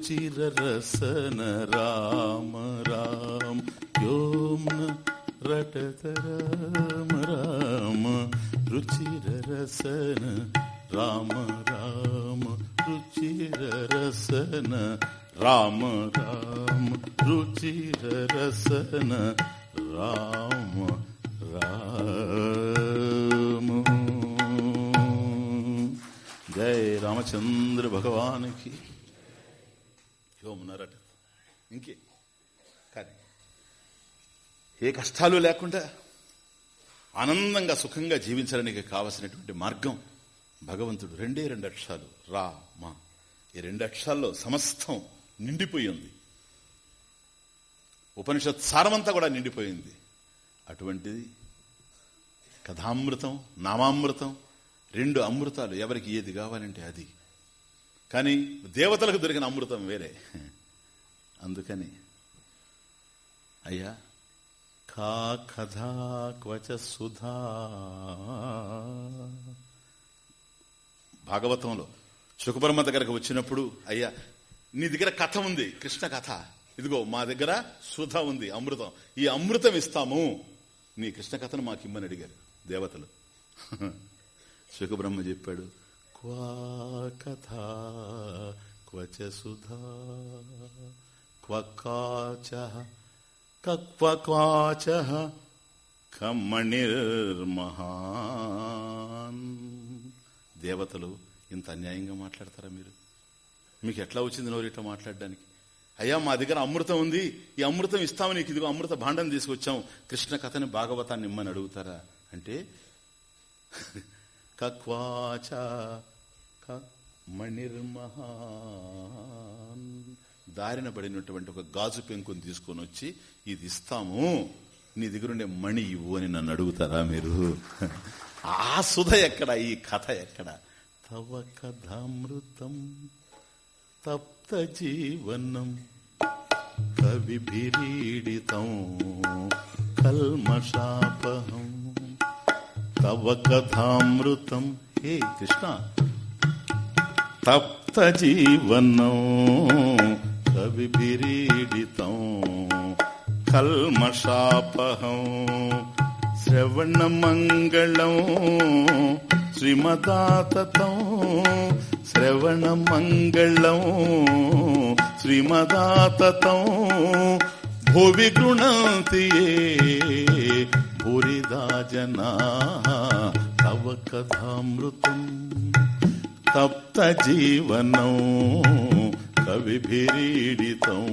रुचिरसन राम राम योम रटत राम राम रुचिरसन राम राम रुचिरसन राम राम रुचिरसन राम ఇంకే. కానీ ఏ కష్టాలు లేకుండా ఆనందంగా సుఖంగా జీవించడానికి కావలసినటువంటి మార్గం భగవంతుడు. రెండే రెండు అక్షరాలు. రా మా. ఈ రెండు అక్షరాల్లో సమస్తం నిండిపోయి ఉంది. ఉపనిషత్ సారమంతా కూడా నిండిపోయింది అటువంటిది కథామృతం నామామృతం రెండు అమృతాలు ఎవరికి ఏది కావాలంటే అది. కానీ దేవతలకు దొరికిన అమృతం వేరే. అందుకని అయ్యా ఖా కథా క్వచ సుధా. భాగవతంలో సుఖబ్రహ్మ దగ్గరకు వచ్చినప్పుడు అయ్యా నీ దగ్గర కథ ఉంది కృష్ణ కథ. ఇదిగో మా దగ్గర సుధ ఉంది అమృతం. ఈ అమృతం ఇస్తాము. నీ కృష్ణ కథను మాకు ఇమ్మని అడిగారు దేవతలు. సుఖబ్రహ్మ చెప్పాడు క్వా కథ క్వచ సుధా? క్వకాచ కక్వకాచ ఖమ్మణిర్మహాన్ దేవతలు ఇంత అన్యాయంగా మాట్లాడతారా మీరు? మీకు ఎట్లా వచ్చింది నోరిట మాట్లాడడానికి? అయ్యా మా దగ్గర అమృతం ఉంది. ఈ అమృతం ఇస్తాము నీకు. ఇదిగో అమృత భాండం తీసుకొచ్చాం. కృష్ణ కథని భాగవతాన్ని ఇమ్మని అడుగుతారా? అంటే కక్వాచ మణిర్మహాన్ దారిన పడినటువంటి ఒక గాజు పెంకుని తీసుకొని వచ్చి ఇది ఇస్తాము. నీ దగ్గరుండే మణి ఇవ్వు అని నన్ను అడుగుతారా మీరు? ఆ సుధ ఎక్కడ? ఈ కథ ఎక్కడ? తవ కథామృతం తప్త జీవనం కవిభిరీడితం కల్మషాపహం. తవ కథామృతం హే కృష్ణ తప్త జీవనం కవిభిరీడితం కల్మషాపహం శ్రవణమంగళం శ్రీమదాతతం శ్రవణమంగళం శ్రీమదాతతం భువి గృణంతి భూరిదా జనా తవ కథామృతం తప్త జీవనం. కవిభిరీడితం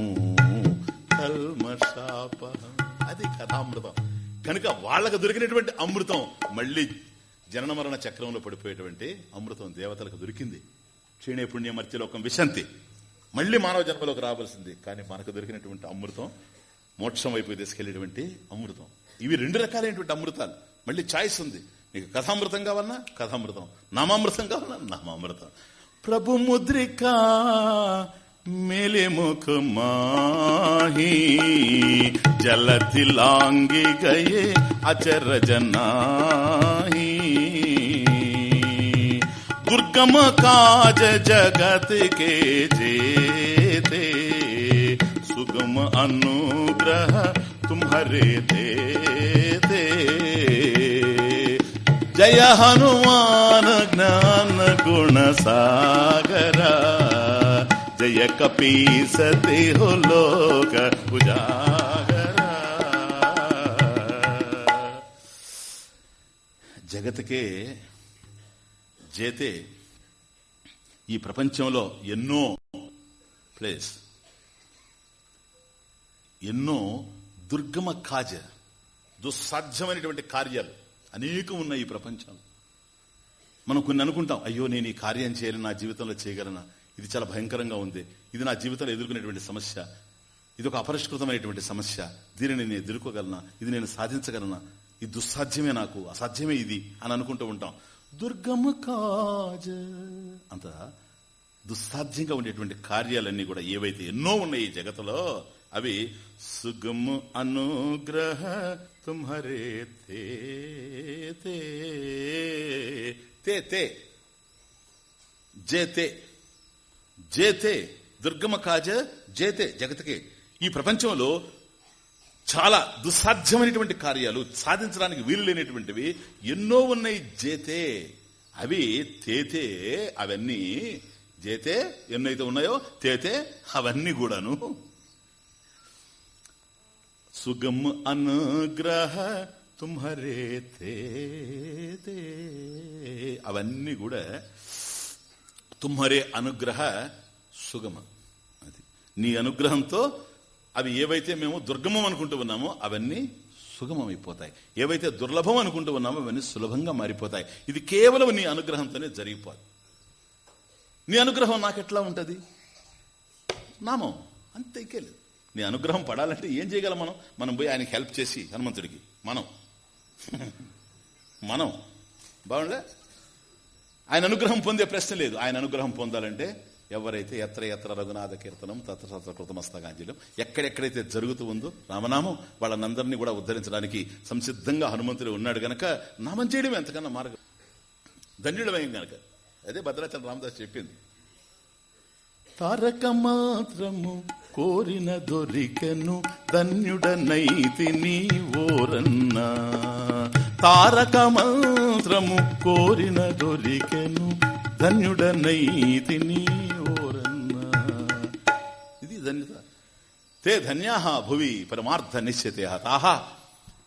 అది కథామృతం. కనుక వాళ్ళకు దొరికినటువంటి అమృతం మళ్ళీ జనన మరణ చక్రంలో పడిపోయేటువంటి అమృతం దేవతలకు దొరికింది. క్షీణే మర్త్యలోకం విశాంతి. మళ్ళీ మానవ జన్మలోకి రావాల్సింది. కానీ మనకు దొరికినటువంటి అమృతం మోక్షం వైపు తీసుకెళ్ళేటువంటి అమృతం. ఇవి రెండు రకాలైనటువంటి అమృతాలు. మళ్ళీ ఛాయిస్ ఉంది. నీకు కథామృతం కావాలన్నా కథామృతం. నామామృతం కావాలన్నా నామామృతం. ప్రభు ముద్రికా मेले मुख माही। जल दिलांग गए अचर जनाही। दुर्गम काज जगत के जेते। सुगम अनुग्रह तुम्हारे दे जय हनुमान ज्ञान गुण सागरा। जय कपी सती हो लोक उजागर జగత్కే జేతే ఈ ప్రపంచంలో ఎన్నో ప్లేస్ ఎన్నో దుర్గమ కాజ దుస్సాధ్యమైనటువంటి కార్యాలు అనేకం ఉన్నాయి ఈ ప్రపంచంలో మనం కొన్ని అనుకుంటాం అయ్యో నేను ఈ కార్యం చేయాలి నా జీవితంలో చేయగలనా ఇది చాలా భయంకరంగా ఉంది. ఇది నా జీవితంలో ఎదుర్కొనేటువంటి సమస్య. ఇది ఒక అపరిష్కృతమైనటువంటి సమస్య. దీనిని నేను ఎదుర్కోగలనా? ఇది నేను సాధించగలనా? ఇది దుస్సాధ్యమే నాకు. అసాధ్యమే ఇది అని అనుకుంటూ ఉంటాం. దుర్గమ కాజ. అంత దుస్సాధ్యంగా ఉండేటువంటి కార్యాలన్నీ కూడా ఏవైతే ఎన్నో ఉన్నాయి ఈ జగత్తులో అవి సుగమ్ అనుగ్రహ తుమ్హరే తే తే తే తే. జేతే జేతే దుర్గమ కాజ జేతే జగతికి. ఈ ప్రపంచంలో చాలా దుస్సాధ్యమైనటువంటి కార్యాలు సాధించడానికి వీలు లేనటువంటివి ఎన్నో ఉన్నాయి. జేతే అవి తేతే అవన్నీ జేతే ఎన్నైతే ఉన్నాయో తేతే అవన్నీ కూడాను. సుగమ్ అనుగ్రహ తుమ్హరే తే తే. అవన్నీ కూడా తుమ్మరే అనుగ్రహ సుగమ. అది. నీ అనుగ్రహంతో అవి ఏవైతే మేము దుర్గమం అనుకుంటూ ఉన్నామో అవన్నీ సుగమం అయిపోతాయి ఏవైతే దుర్లభం అనుకుంటూ ఉన్నామో అవన్నీ సులభంగా మారిపోతాయి. ఇది కేవలం నీ అనుగ్రహంతోనే జరిగిపోదు. నీ అనుగ్రహం నాకెట్లా ఉంటుంది? నామం. అంతే లేదు. నీ అనుగ్రహం పడాలంటే ఏం చేయగలం మనం? మనం పోయి ఆయనకి హెల్ప్ చేసి హనుమంతుడికి. మనం. మనం. బాగుండే ఆయన అనుగ్రహం పొందే ప్రశ్న లేదు. ఆయన అనుగ్రహం పొందాలంటే ఎవరైతే ఎత్ర ఎత్ర రఘునాథ కీర్తనం తత్ర తత్ర కృతమస్తకాంజలం ఎక్కడెక్కడైతే జరుగుతూ ఉందో రామనామం వాళ్ళనందరినీ కూడా ఉద్ధరించడానికి సంసిద్ధంగా హనుమంతుడు ఉన్నాడు గనక నామం చేయడం ఎంతకన్నా మార్గం ధన్యుడమయం గనక. అదే భద్రాచల రామదాస్ చెప్పింది. తారక మాత్రము కోరిన దొరికను ధన్యుడనైతి నీ ఓరన్నా. తారక మంత్రము కోరిన దొరికెను ధన్యుడనైతి ఓరన్నా. ఇది ధన్యత తే ధన్యాహ భువి పరమార్థ నిశ్చితే తాహా.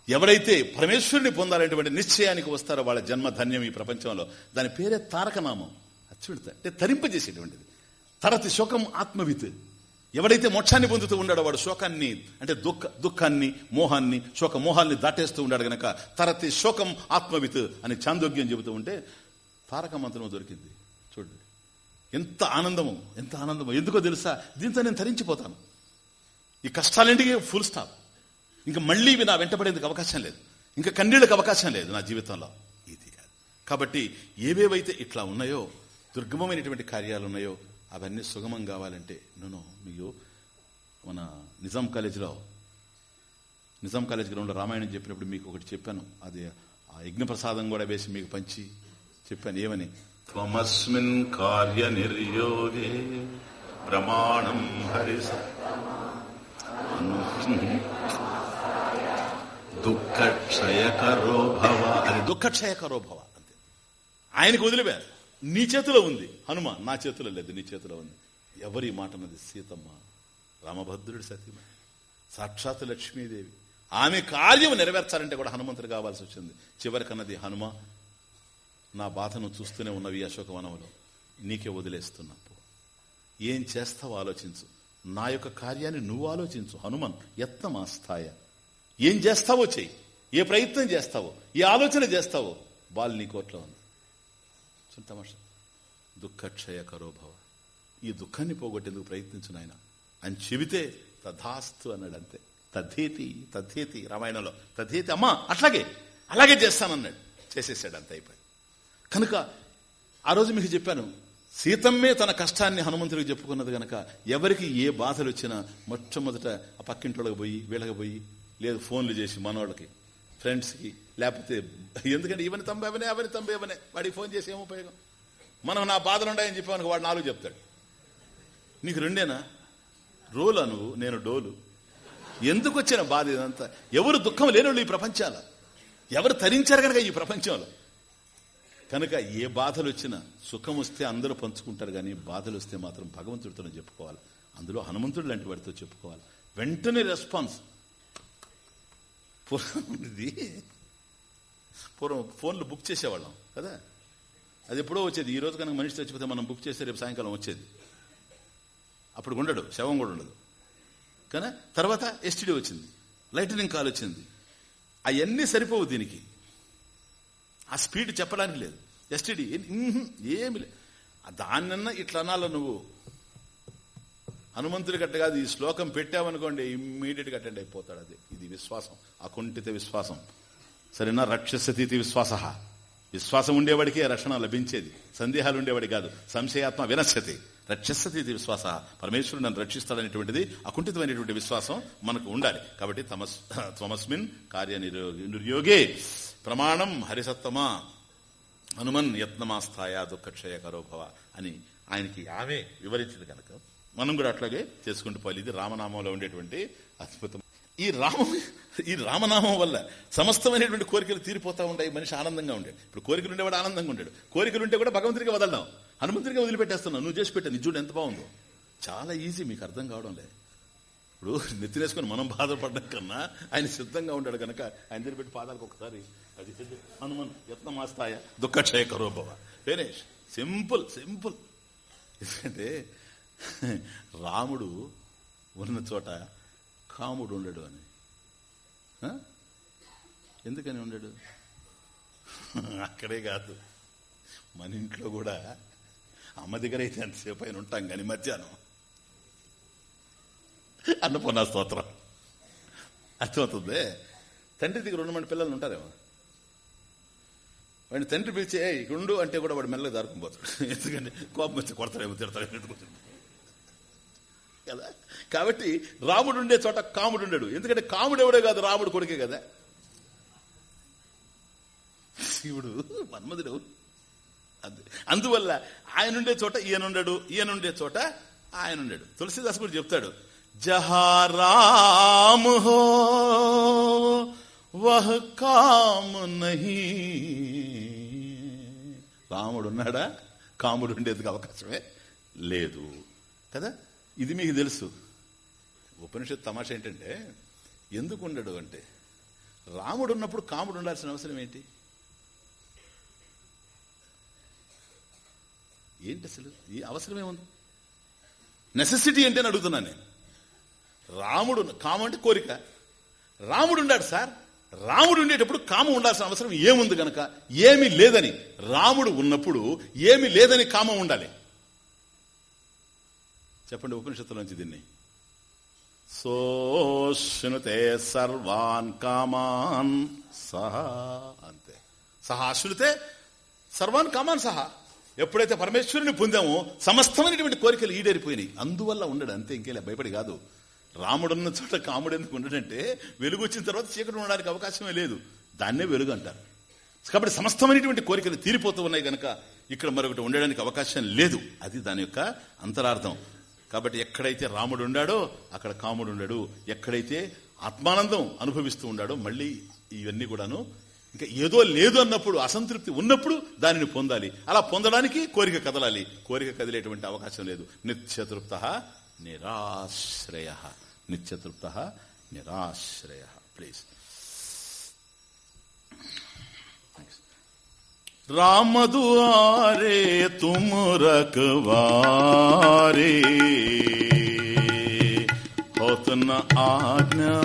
ఎవరైతే పరమేశ్వరుని పొందాలనేటువంటి నిశ్చయానికి వస్తారో వాళ్ళ జన్మ ధన్యం ఈ ప్రపంచంలో. దాని పేరే తారకనామం. అచ్చుడిత అంటే తరింపజేసేటువంటిది. తరతి శోకం ఆత్మవిత్. ఎవడైతే మోక్షాన్ని పొందుతూ ఉన్నాడో వాడు శోకాన్ని అంటే దుఃఖ దుఃఖాన్ని మోహాన్ని శోక మోహాన్ని దాటేస్తూ ఉన్నాడు గనక తరతి శోకం ఆత్మవిత్ అని చాందోగ్యం చెబుతూ ఉంటే తారక మంత్రము దొరికింది. చూడండి. ఎంత ఆనందము ఎంత ఆనందము. ఎందుకో తెలుసా? దీంతో నేను తరించిపోతాను. ఈ కష్టాలేంటికి ఫుల్ స్టాప్ ఇంకా మళ్ళీ ఇవి నా వెంటబడేందుకు అవకాశం లేదు. ఇంకా కన్నీళ్ళకి అవకాశం లేదు నా జీవితంలో. ఇది కాబట్టి ఏవేవైతే ఇట్లా ఉన్నాయో దుర్గమమైనటువంటి కార్యాలు ఉన్నాయో అవన్నీ సుగమం కావాలంటే నేను మీకు మన నిజాం కాలేజీలో నిజాం కాలేజ్ గ్రౌండ్లో రామాయణం చెప్పినప్పుడు మీకు ఒకటి చెప్పాను. అది ఆ యజ్ఞప్రసాదం కూడా వేసి మీకు పంచి చెప్పాను. ఏమని? త్వమస్మిన్ కార్య నిర్యోగే ప్రమాణం హరి దుఃఖక్షయకరో భవ. అది దుఃఖక్షయకరో భవ అంతే. ఆయనకు వదిలిపోయారు నీ చేతిలో ఉంది. హనుమ నా చేతిలో లేదు నీ చేతిలో ఉంది. ఎవరి మాట అన్నది సీతమ్మ రామభద్రుడి సతీమ సాక్షాత్ లక్ష్మీదేవి. ఆమె కార్యం నెరవేర్చాలంటే కూడా హనుమంతుడు కావాల్సి వచ్చింది. చివరికన్నది హనుమ నా బాధను చూస్తూనే ఉన్నవి అశోకవనంలో. నీకే వదిలేస్తున్నప్పు ఏం చేస్తావు ఆలోచించు. నా యొక్క కార్యాన్ని నువ్వు ఆలోచించు. హనుమన్ యత్నమా స్థాయ. ఏం చేస్తావో చెయ్యి. ఏ ప్రయత్నం చేస్తావో ఏ ఆలోచన చేస్తావో బాల్ నీ కోట్లో ఉంది. చూడు తమాషా దుఃఖక్షయ కరోభవ ఈ దుఃఖాన్ని పోగొట్టేందుకు ప్రయత్నించు నాయన. అని చెబితే తథాస్తు అన్నాడు అంతే తథేతి తథేతి రామాయణంలో. తథేతి అమ్మా అట్లాగే అలాగే చేస్తానన్నాడు. చేసేసాడు అంత అయిపోయి కనుక ఆ రోజు మీకు చెప్పాను సీతమ్మే తన కష్టాన్ని హనుమంతుడికి చెప్పుకున్నది గనక ఎవరికి ఏ బాధలు వచ్చినా మొట్టమొదట ఆ పక్కింట్లోకి పోయి వీళ్ళకి పోయి లేదు ఫోన్లు చేసి మనవాళ్ళకి ఫ్రెండ్స్కి లేకపోతే ఎందుకంటే ఇవని తంబే అవనే అవని తంబే వాడికి ఫోన్ చేసి ఏం ఉపయోగం? మనం నా బాధలు ఉన్నాయని చెప్పామనుకో వాడు నాలుగు చెప్తాడు. నీకు రెండేనా? రోలా నువ్వు నేను డోలు. ఎందుకు వచ్చిన బాధ ఇదంతా? ఎవరు దుఃఖం లేని ఈ ప్రపంచాల? ఎవరు తరించారు కనుక ఈ ప్రపంచంలో? కనుక ఏ బాధలు వచ్చినా సుఖం వస్తే అందరూ పంచుకుంటారు కానీ బాధలు వస్తే మాత్రం భగవంతుడితోనే చెప్పుకోవాలి. అందులో హనుమంతుడు లాంటి వాడితో చెప్పుకోవాలి. వెంటనే రెస్పాన్స్. ఇది పూర్వం ఫోన్లు బుక్ చేసేవాళ్ళం కదా? అది ఎప్పుడో వచ్చేది. ఈ రోజు కనుక మనిషి చచ్చిపోతే మనం బుక్ చేస్తే రేపు సాయంకాలం వచ్చేది. అప్పుడు ఉండడు శవం కూడా ఉండదు. కానీ తర్వాత ఎస్టీడీ వచ్చింది లైటనింగ్ కాల్ వచ్చింది. అవన్నీ సరిపోవు దీనికి. ఆ స్పీడ్ చెప్పడానికి లేదు. ఎస్టిడి ఏమి లేదు దాన్నన్నా ఇట్లా అనాల నువ్వు. హనుమంతుడి గట్ట కాదు ఈ శ్లోకం పెట్టావనుకోండి ఇమ్మీడియట్గా అటెండ్ అయిపోతాడు అది. ఇది విశ్వాసం అకుంఠిత విశ్వాసం. సరేనా? రక్షసతీతి విశ్వాస. విశ్వాసం ఉండేవాడికే రక్షణ లభించేది. సందేహాలు ఉండేవాడి కాదు. సంశయాత్మ వినశ్యతి. రక్షసతీతి విశ్వాస. పరమేశ్వరుడు నన్ను రక్షిస్తాడనేటువంటిది అకుంఠితమైనటువంటి విశ్వాసం మనకు ఉండాలి. కాబట్టి తమస్ త్వమస్మిన్ కార్య నిర్యోగే ప్రమాణం హరిసత్తమ హనుమన్ యత్నమాస్థాయ దుఃఖక్షయ కరోభవ అని ఆయనకి ఆమె వివరించింది కనుక. మనం కూడా అట్లాగే చేసుకుంటూ పోవాలి. ఇది రామనామంలో ఉండేటువంటి అద్భుతం. ఈ రామ ఈ రామనామం వల్ల సమస్తమైనటువంటి కోరికలు తీరిపోతా ఉంటాయి. మనిషి ఆనందంగా ఉంటాడు ఇప్పుడు కోరికలు ఉండేవాడు ఆనందంగా ఉండేడు. కోరికలు ఉంటే కూడా భగవంతుడికి వదలడం. హనుమంతుడిగా వదిలిపెట్టేస్తున్నావు. నువ్వు చేసి పెట్టా. నిజుడు ఎంత బాగుందో. చాలా ఈజీ. మీకు అర్థం కావడం లేదు. ఇప్పుడు నెత్తినేసుకొని మనం బాధపడడం కన్నా ఆయన సిద్ధంగా ఉండాడు కనుక ఆయన దగ్గర పెట్టి పాదాలకు ఒకసారి అది హనుమన్ యత్నమాస్తాయ దుఃఖక్షయ కరోభవ ఫినిష్. Simple simple. ఎందుకంటే రాముడు ఉన్న చోట కాముడు ఉండడు అని. ఆ? ఎందుకని ఉండడు? అక్కడే కాదు. మన ఇంట్లో కూడా అమ్మ దగ్గర అయితే ఎంతసేపు అయిన ఉంటాం కానీ మధ్యాహ్నం. అన్నపూర్ణ స్తోత్రం. అర్థమవుతుంది? తండ్రి దగ్గర రెండు మంది పిల్లలు ఉంటారేమో? వాడిని తండ్రి పిలిచి "ఏయ్, ఇక్కడ ఉండు అంటే కూడా వాడు మెల్లగా దారుకుని పోతాడు. ఎందుకంటే కోపం వచ్చి కొడతారేమో తిడతారేమో ఎందుకు కదా? కాబట్టి రాముడు ఉండే చోట కాముడు ఉండడు ఎందుకంటే కాముడు ఎవడే కాదు రాముడు కొడుకే కదా. శివుడు మన్మధుడు. అందువల్ల ఆయన ఉండే చోట ఈయన ఉండడు ఈయన ఉండే చోట ఆయన ఉండడు తులసిదాస్ కూడా చెప్తాడు జహా హో వహ కామ్ నహీ. రాముడు ఉన్నాడా కాముడు ఉండేందుకు అవకాశమే లేదు. కదా? ఇది మీకు తెలుసు. ఉపనిషత్ తమాష ఏంటంటే ఎందుకు ఉండడు అంటే రాముడు ఉన్నప్పుడు కాముడు ఉండాల్సిన అవసరం ఏంటి? ఏంటి అసలు? ఈ అవసరమేముంది నెసెసిటీ ఏంటి అని అడుగుతున్నాను నేను. రాముడు కాము అంటే కోరిక. రాముడు ఉండాడు సార్. రాముడు ఉండేటప్పుడు కామం ఉండాల్సిన అవసరం ఏముంది గనక? ఏమీ లేదని. రాముడు ఉన్నప్పుడు ఏమీ లేదని కామం ఉండాలి. చెప్పండి ఉపనిషత్తులోంచి దీన్ని. సోష్ణుతే సర్వాన్ కామాన్ సహా. అంతే. సహా అశ్నుతే సర్వాన్ కామాన్ సహా. ఎప్పుడైతే పరమేశ్వరుని పొందామో సమస్తమైనటువంటి కోరికలు ఈడేరిపోయినాయి. అందువల్ల ఉండడు అంతే ఇంకేలా భయపడి కాదు. రాముడున్న చోట కాముడు ఎందుకు ఉండడంటే వెలుగు వచ్చిన తర్వాత చీకటి ఉండడానికి అవకాశమే లేదు. దాన్నే వెలుగు అంటారు. కాబట్టి సమస్తమైనటువంటి కోరికలు తీరిపోతూ ఉన్నాయి కనుక ఇక్కడ మరొకటి ఉండడానికి అవకాశం లేదు. అది దాని యొక్క అంతరార్థం. కాబట్టి ఎక్కడైతే రాముడు ఉండాడో అక్కడ కాముడు ఉండడు. ఎక్కడైతే ఆత్మానందం అనుభవిస్తూ ఉండాడో మళ్ళీ ఇవన్నీ కూడాను ఇంకా ఏదో లేదు అన్నప్పుడు అసంతృప్తి ఉన్నప్పుడు దానిని పొందాలి. అలా పొందడానికి కోరిక కదలాలి. కోరిక కదిలేటువంటి అవకాశం లేదు. నిత్యతృప్త నిరాశ్రయ. నిత్యతృప్త నిరాశ్రయ. ప్లీజ్. राम दुआरे तुम रखवारे होत न आज्ञा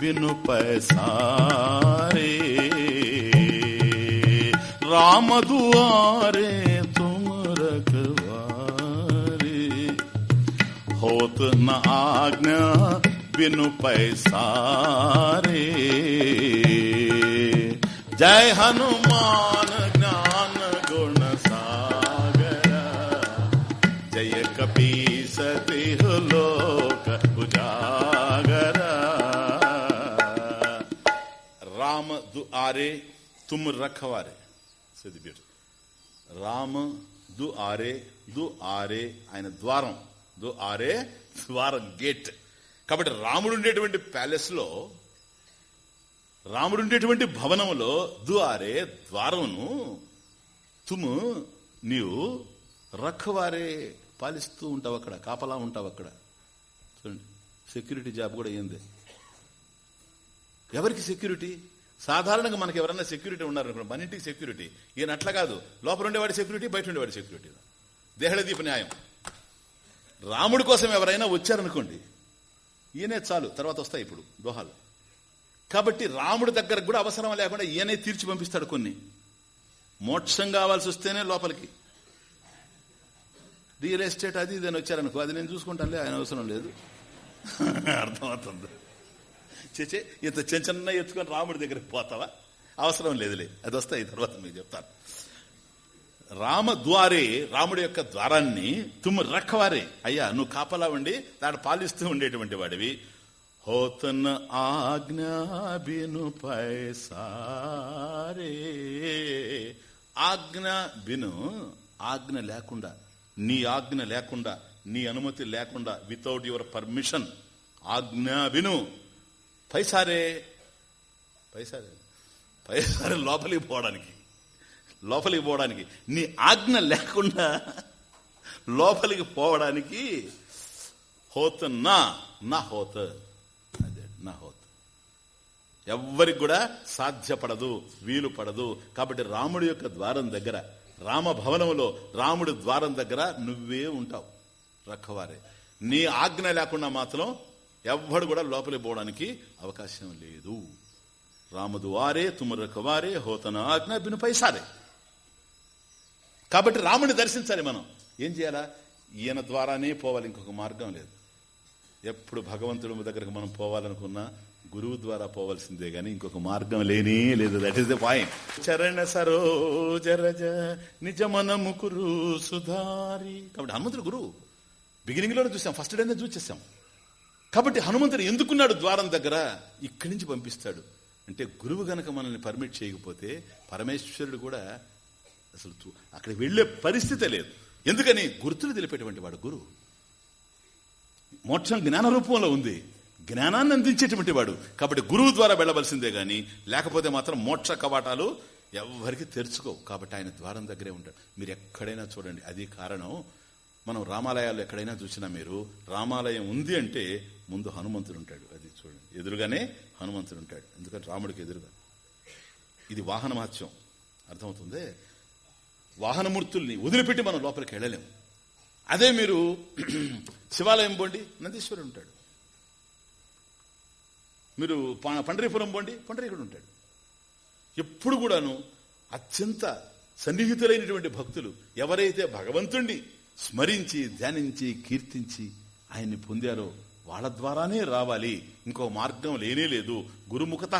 बिनु पैसारे राम दुआरे तुम रखवारे होत न आज्ञा बिनु पैसारे जय हनुमान जय कपी सती लोक उजागर राम दुआरे तुम रखवारे సిద్ధి బ్యూటి రామ దు ఆరే దు ఆరే ఆయన ద్వారం దు ఆరే ద్వారం గేట్ కాబట్టి రాముడు ఉండేటువంటి ప్యాలెస్ లో రాముడు ఉండేటువంటి భవనంలో ద్వారే ద్వారమును తుము నీవు రఖవారే పాలిస్తూ ఉంటావు అక్కడ కాపలా ఉంటావు అక్కడ. చూడండి సెక్యూరిటీ జాబ్ కూడా అయ్యింది ఎవరికి సెక్యూరిటీ సాధారణంగా మనకి ఎవరన్నా సెక్యూరిటీ ఉన్నారనుకోండి మన ఇంటికి సెక్యూరిటీ ఈయన అట్లా కాదు. లోపల ఉండేవాడి సెక్యూరిటీ బయట ఉండేవాడి సెక్యూరిటీ దేహళదీప న్యాయం. రాముడి కోసం ఎవరైనా వచ్చారనుకోండి ఈయనే చాలు. తర్వాత వస్తాయి ఇప్పుడు దోహాలు కాబట్టి రాముడి దగ్గరకు కూడా అవసరం లేకుండా ఈయనే తీర్చి పంపిస్తాడు కొన్ని. మోక్షం కావాల్సి వస్తేనే లోపలికి. రియల్ ఎస్టేట్ అది ఇది వచ్చారనుకో అది నేను చూసుకుంటానులే ఆయన అవసరం లేదు. అర్థమవుతుంది. చేచే ఇంత చిన్న చిన్న ఎత్తుకొని రాముడి దగ్గరికి పోతావా? అవసరం లేదులే అది వస్తాయి తర్వాత మీకు చెప్తాను. రామ ద్వారే రాముడి యొక్క ద్వారాన్ని తుమ్ము రక్కవారే. అయ్యా నువ్వు కాపలా ఉండి దాన్ని పాలిస్తూ ఉండేటువంటి వాడివి. హోతన్ ఆజ్ఞా బిను పైసారే ఆజ్ఞ బిను ఆజ్ఞ లేకుండా నీ ఆజ్ఞ లేకుండా నీ అనుమతి లేకుండా వితౌట్ యువర్ పర్మిషన్ ఆజ్ఞ విను. పైసారే పైసారే పైసారే లోపలికి పోవడానికి లోపలికి పోవడానికి నీ ఆజ్ఞ లేకుండా లోపలికి పోవడానికి హోత్ నా నా హోత్. అదే నా హోత్. ఎవ్వరికి కూడా సాధ్యపడదు వీలు పడదు కాబట్టి రాముడి యొక్క ద్వారం దగ్గర రామ భవనంలో రాముడి ద్వారం దగ్గర నువ్వే ఉంటావు. రక్కవారే. నీ ఆజ్ఞ లేకుండా మాత్రం ఎవ్వడు కూడా లోపలికి పోవడానికి అవకాశం లేదు. రామదువారే తుమ్ము రక్కవారే హోతన ఆజ్ఞ బిను పైసారే. కాబట్టి రాముని దర్శించాలి మనం. ఏం చేయాలా? ఈయన ద్వారానే పోవాలి ఇంకొక మార్గం లేదు. ఎప్పుడు భగవంతుడి దగ్గరకు మనం పోవాలనుకున్నా గురువు ద్వారా పోవాల్సిందే గాని ఇంకొక మార్గం లేనే లేదు. దట్ ఈస్ ద పాయింట్ చరణ సరోజరజ నిజమనము కురు సుధారి. కాబట్టి హనుమంతుడు గురువు. బిగినింగ్లోనే చూసాం. ఫస్ట్ డేనే చూసేసాం. కాబట్టి హనుమంతుడు ఎందుకున్నాడు ద్వారం దగ్గర? ఇక్కడి నుంచి పంపిస్తాడు. అంటే గురువు గనక మనల్ని పర్మిట్ చేయకపోతే పరమేశ్వరుడు కూడా అసలు అక్కడ వెళ్ళే పరిస్థితే లేదు. ఎందుకని? గుర్తులు తెలిపేటువంటి వాడు గురువు. మోక్షం జ్ఞాన రూపంలో ఉంది. జ్ఞానాన్ని అందించేటువంటి వాడు. కాబట్టి గురువు ద్వారా వెళ్ళవలసిందే గాని లేకపోతే మాత్రం మోక్ష కవాటాలు ఎవరికి తెరుచుకోవు. కాబట్టి ఆయన ద్వారం దగ్గరే ఉంటాడు. మీరు ఎక్కడైనా చూడండి అది కారణం మనం రామాలయాలు ఎక్కడైనా చూసినా మీరు రామాలయం ఉంది అంటే ముందు హనుమంతుడు ఉంటాడు. అది చూడండి. ఎదురుగానే హనుమంతుడు ఉంటాడు. ఎందుకంటే రాముడికి ఎదురుగా. ఇది వాహన మహత్యం. అర్థమవుతుంది? వాహనమూర్తుల్ని వదిలిపెట్టి మనం లోపలికి వెళ్ళలేము. అదే మీరు శివాలయం పోండి నందీశ్వరుడు ఉంటాడు. మీరు పండరీపురం పోండి పండరీకుడు ఉంటాడు. ఎప్పుడు కూడాను అత్యంత సన్నిహితులైనటువంటి భక్తులు ఎవరైతే భగవంతుణ్ణి స్మరించి ధ్యానించి కీర్తించి ఆయన్ని పొందారో వాళ్ళ ద్వారానే రావాలి. ఇంకో మార్గం లేనే లేదు. గురుముఖత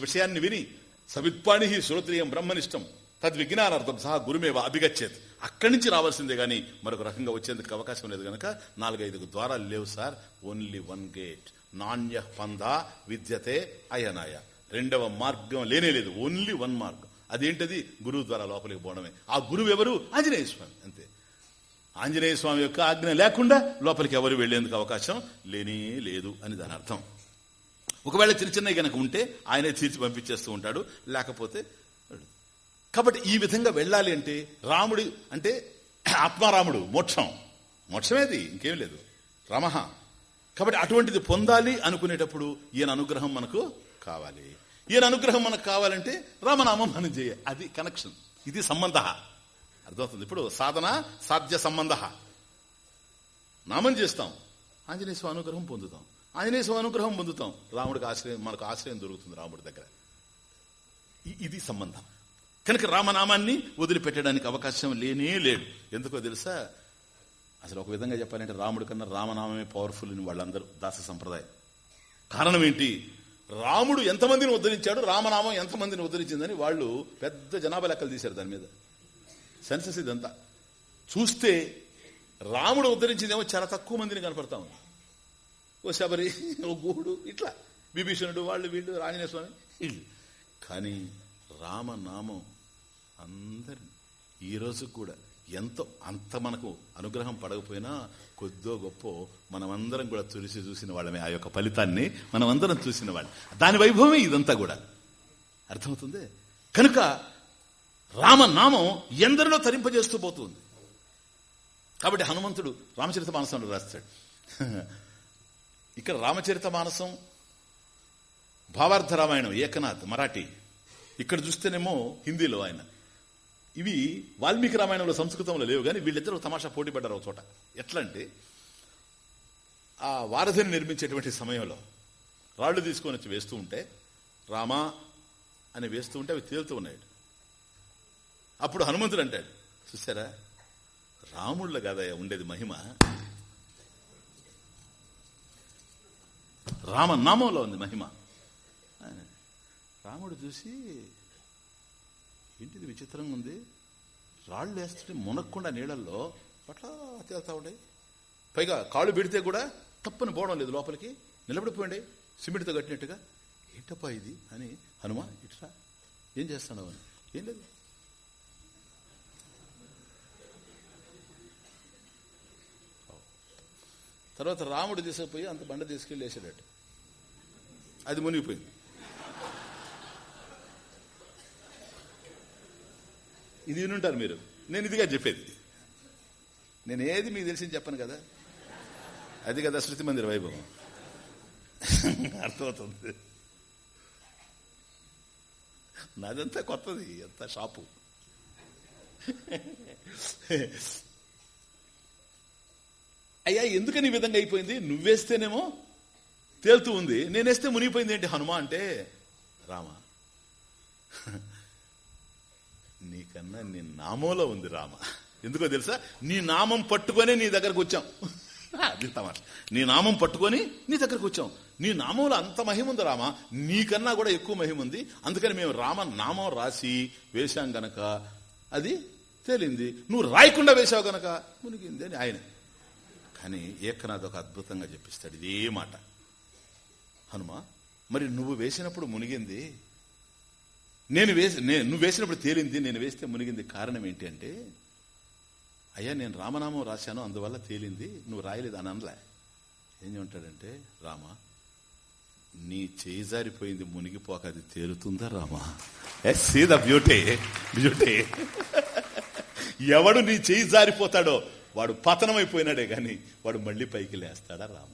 విషయాన్ని విని సవిత్పాణి శ్రోత్రియం బ్రహ్మనిష్టం. తద్విజ్ఞానార్థం సహా గురుమేవ అభిగచ్చేది అక్కడి నుంచి రావాల్సిందే గాని మరొక రకంగా వచ్చేందుకు అవకాశం లేదు గనక నాలుగైదు ద్వారాలు లేవు సార్. ఓన్లీ వన్ గేట్ నాణ్య పంద విద్యతే అయనాయ. రెండవ మార్గం లేనే లేదు. ఓన్లీ వన్ మార్గం. అదేంటది? గురువు ద్వారా లోపలికి పోవడమే. ఆ గురువు ఎవరు? ఆంజనేయ స్వామి. అంతే. ఆంజనేయ స్వామి యొక్క ఆజ్ఞ లేకుండా లోపలికి ఎవరు వెళ్ళేందుకు అవకాశం లేనే లేదు అని దాని అర్థం. ఒకవేళ చిన్న చిన్నవి గనక ఉంటే ఆయనే తీర్చి పంపించేస్తూ ఉంటాడు. లేకపోతే కాబట్టి ఈ విధంగా వెళ్ళాలి అంటే రాముడి అంటే ఆత్మారాముడు మోక్షం. మోక్షమేది? ఇంకేం లేదు. రమహ. కాబట్టి అటువంటిది పొందాలి అనుకునేటప్పుడు ఈయన అనుగ్రహం మనకు కావాలి. ఈయన అనుగ్రహం మనకు కావాలంటే రామనామం మనం చేయ అది కనెక్షన్ ఇది సంబంధ. అర్థమవుతుంది? ఇప్పుడు సాధన సాధ్య సంబంధ. నామం చేస్తాం. ఆంజనేయ స్వామి అనుగ్రహం పొందుతాం. ఆంజనేయ స్వామి అనుగ్రహం పొందుతాం. రాముడికి ఆశ్రయం మనకు ఆశ్రయం దొరుకుతుంది రాముడి దగ్గర. ఇది సంబంధం. కనుక రామనామాన్ని వదిలిపెట్టడానికి అవకాశం లేనే లేడు ఎందుకో తెలుసా? అసలు ఒక విధంగా చెప్పాలంటే రాముడి కన్నా రామనామే పవర్ఫుల్ అని వాళ్ళందరూ దాస సంప్రదాయం. కారణం ఏంటి? రాముడు ఎంతమందిని ఉద్ధరించాడు రామనామం ఎంతమందిని ఉద్ధరించిందని వాళ్ళు పెద్ద జనాభా లెక్కలు తీశారు దాని మీద. సెన్సస్ ఇదంతా. చూస్తే రాముడు ఉద్ధరించిందేమో చాలా తక్కువ మందిని కనపడతా ఉంది. ఓ శబరి ఓ గూడు ఇట్లా. విభీషణుడు వాళ్ళు వీళ్ళు ఆంజనేయ స్వామి వీళ్ళు. కానీ రామనామం అందరిని ఈ కూడా ఎంతో అంత మనకు అనుగ్రహం పడకపోయినా కొద్దో గొప్ప మనమందరం కూడా తులిసి చూసిన వాళ్ళమే ఆ యొక్క ఫలితాన్ని మనమందరం చూసిన వాళ్ళు. దాని వైభవమే ఇదంతా కూడా. అర్థమవుతుంది? కనుక రామనామం ఎందరిలో తరింపజేస్తూ పోతుంది? కాబట్టి హనుమంతుడు రామచరిత మానసంలో రాస్తాడు. ఇక్కడ రామచరిత మానసం భావార్థ రామాయణం ఏకనాథ్ మరాఠీ. ఇక్కడ చూస్తేనేమో హిందీలో ఆయన. ఇవి వాల్మీకి రామాయణంలో సంస్కృతంలో లేవు కానీ వీళ్ళిద్దరూ తమాషా పోటీ పడ్డారు ఒక చోట. ఎట్లా అంటే ఆ వారధిని నిర్మించేటువంటి సమయంలో రాళ్ళు తీసుకొని వచ్చి వేస్తూ ఉంటే రామా అని వేస్తూ ఉంటే అవి తేలుతూ ఉన్నాయి. అప్పుడు హనుమంతుడు అంటాడు చూసారా రాముళ్ళ కదయ్యా ఉండేది మహిమ. రామనామంలో ఉంది మహిమ. రాముడు చూసి ఏంటిది విచిత్రంగా ఉంది. రాళ్ళు వేస్తుంటే మునక్కుండా నీళ్ళల్లో పట్లా తేలుతా ఉండే పైగా కాళ్ళు పెడితే కూడా తప్పని పోవడం లేదు లోపలికి. నిలబడిపోయింది సిమెంట్తో కట్టినట్టుగా. ఏంటప్పా ఇది అని హనుమ ఇట్లా ఏం చేస్తున్నావు అని. ఏం లేదు. తర్వాత రాముడు తీసుకుపోయి అంత బండ తీసుకెళ్ళి వేసాడట. అది మునిగిపోయింది. ఇది వినుంటారు మీరు. నేను ఇదిగా చెప్పేది. నేను ఏది మీకు తెలిసింది చెప్పను కదా? అది కదా శృతి మందిర వైభవం. అర్థమవుతుంది. నాదంతా కొత్తది అంత షాపు. అయ్యా ఎందుకని ఈ విధంగా అయిపోయింది? నువ్వేస్తేనేమో తేలుతూ ఉంది. నేనేస్తే మునిగిపోయింది ఏంటి హనుమ అంటే రామ. నీకన్నా నీ నామంలో ఉంది రామ. ఎందుకో తెలుసా? నీ నామం పట్టుకొని నీ దగ్గరకు వచ్చాం. అది తమాష. నీ నామం పట్టుకొని నీ దగ్గరకు వచ్చాం. నీ నామంలో అంత మహిమ ఉంది రామ. నీకన్నా కూడా ఎక్కువ మహిమ ఉంది. అందుకని మేము రామ నామం రాసి వేశాం గనక అది తేలింది. నువ్వు రాయకుండా వేశావు గనక మునిగింది అని ఆయన. కానీ ఏకనాథ్ ఒక అద్భుతంగా చెప్పిస్తాడు ఇదే మాట. హనుమ మరి నువ్వు వేసినప్పుడు మునిగింది? నేను వేసి నువ్వు వేసినప్పుడు తేలింది నేను వేస్తే మునిగింది కారణం ఏంటి అంటే అయ్యా నేను రామనామం రాశాను అందువల్ల తేలింది. నువ్వు రాయలేదు అని అనలే. ఏం ఉంటాడంటే రామ నీ చేయి జారిపోయింది మునిగిపోక అది తేలుతుందా Rama? See the beauty beauty ఎవడు నీ చేయి జారిపోతాడో వాడు పతనమైపోయినాడే గాని వాడు మళ్ళీ పైకి లేస్తాడా రామ?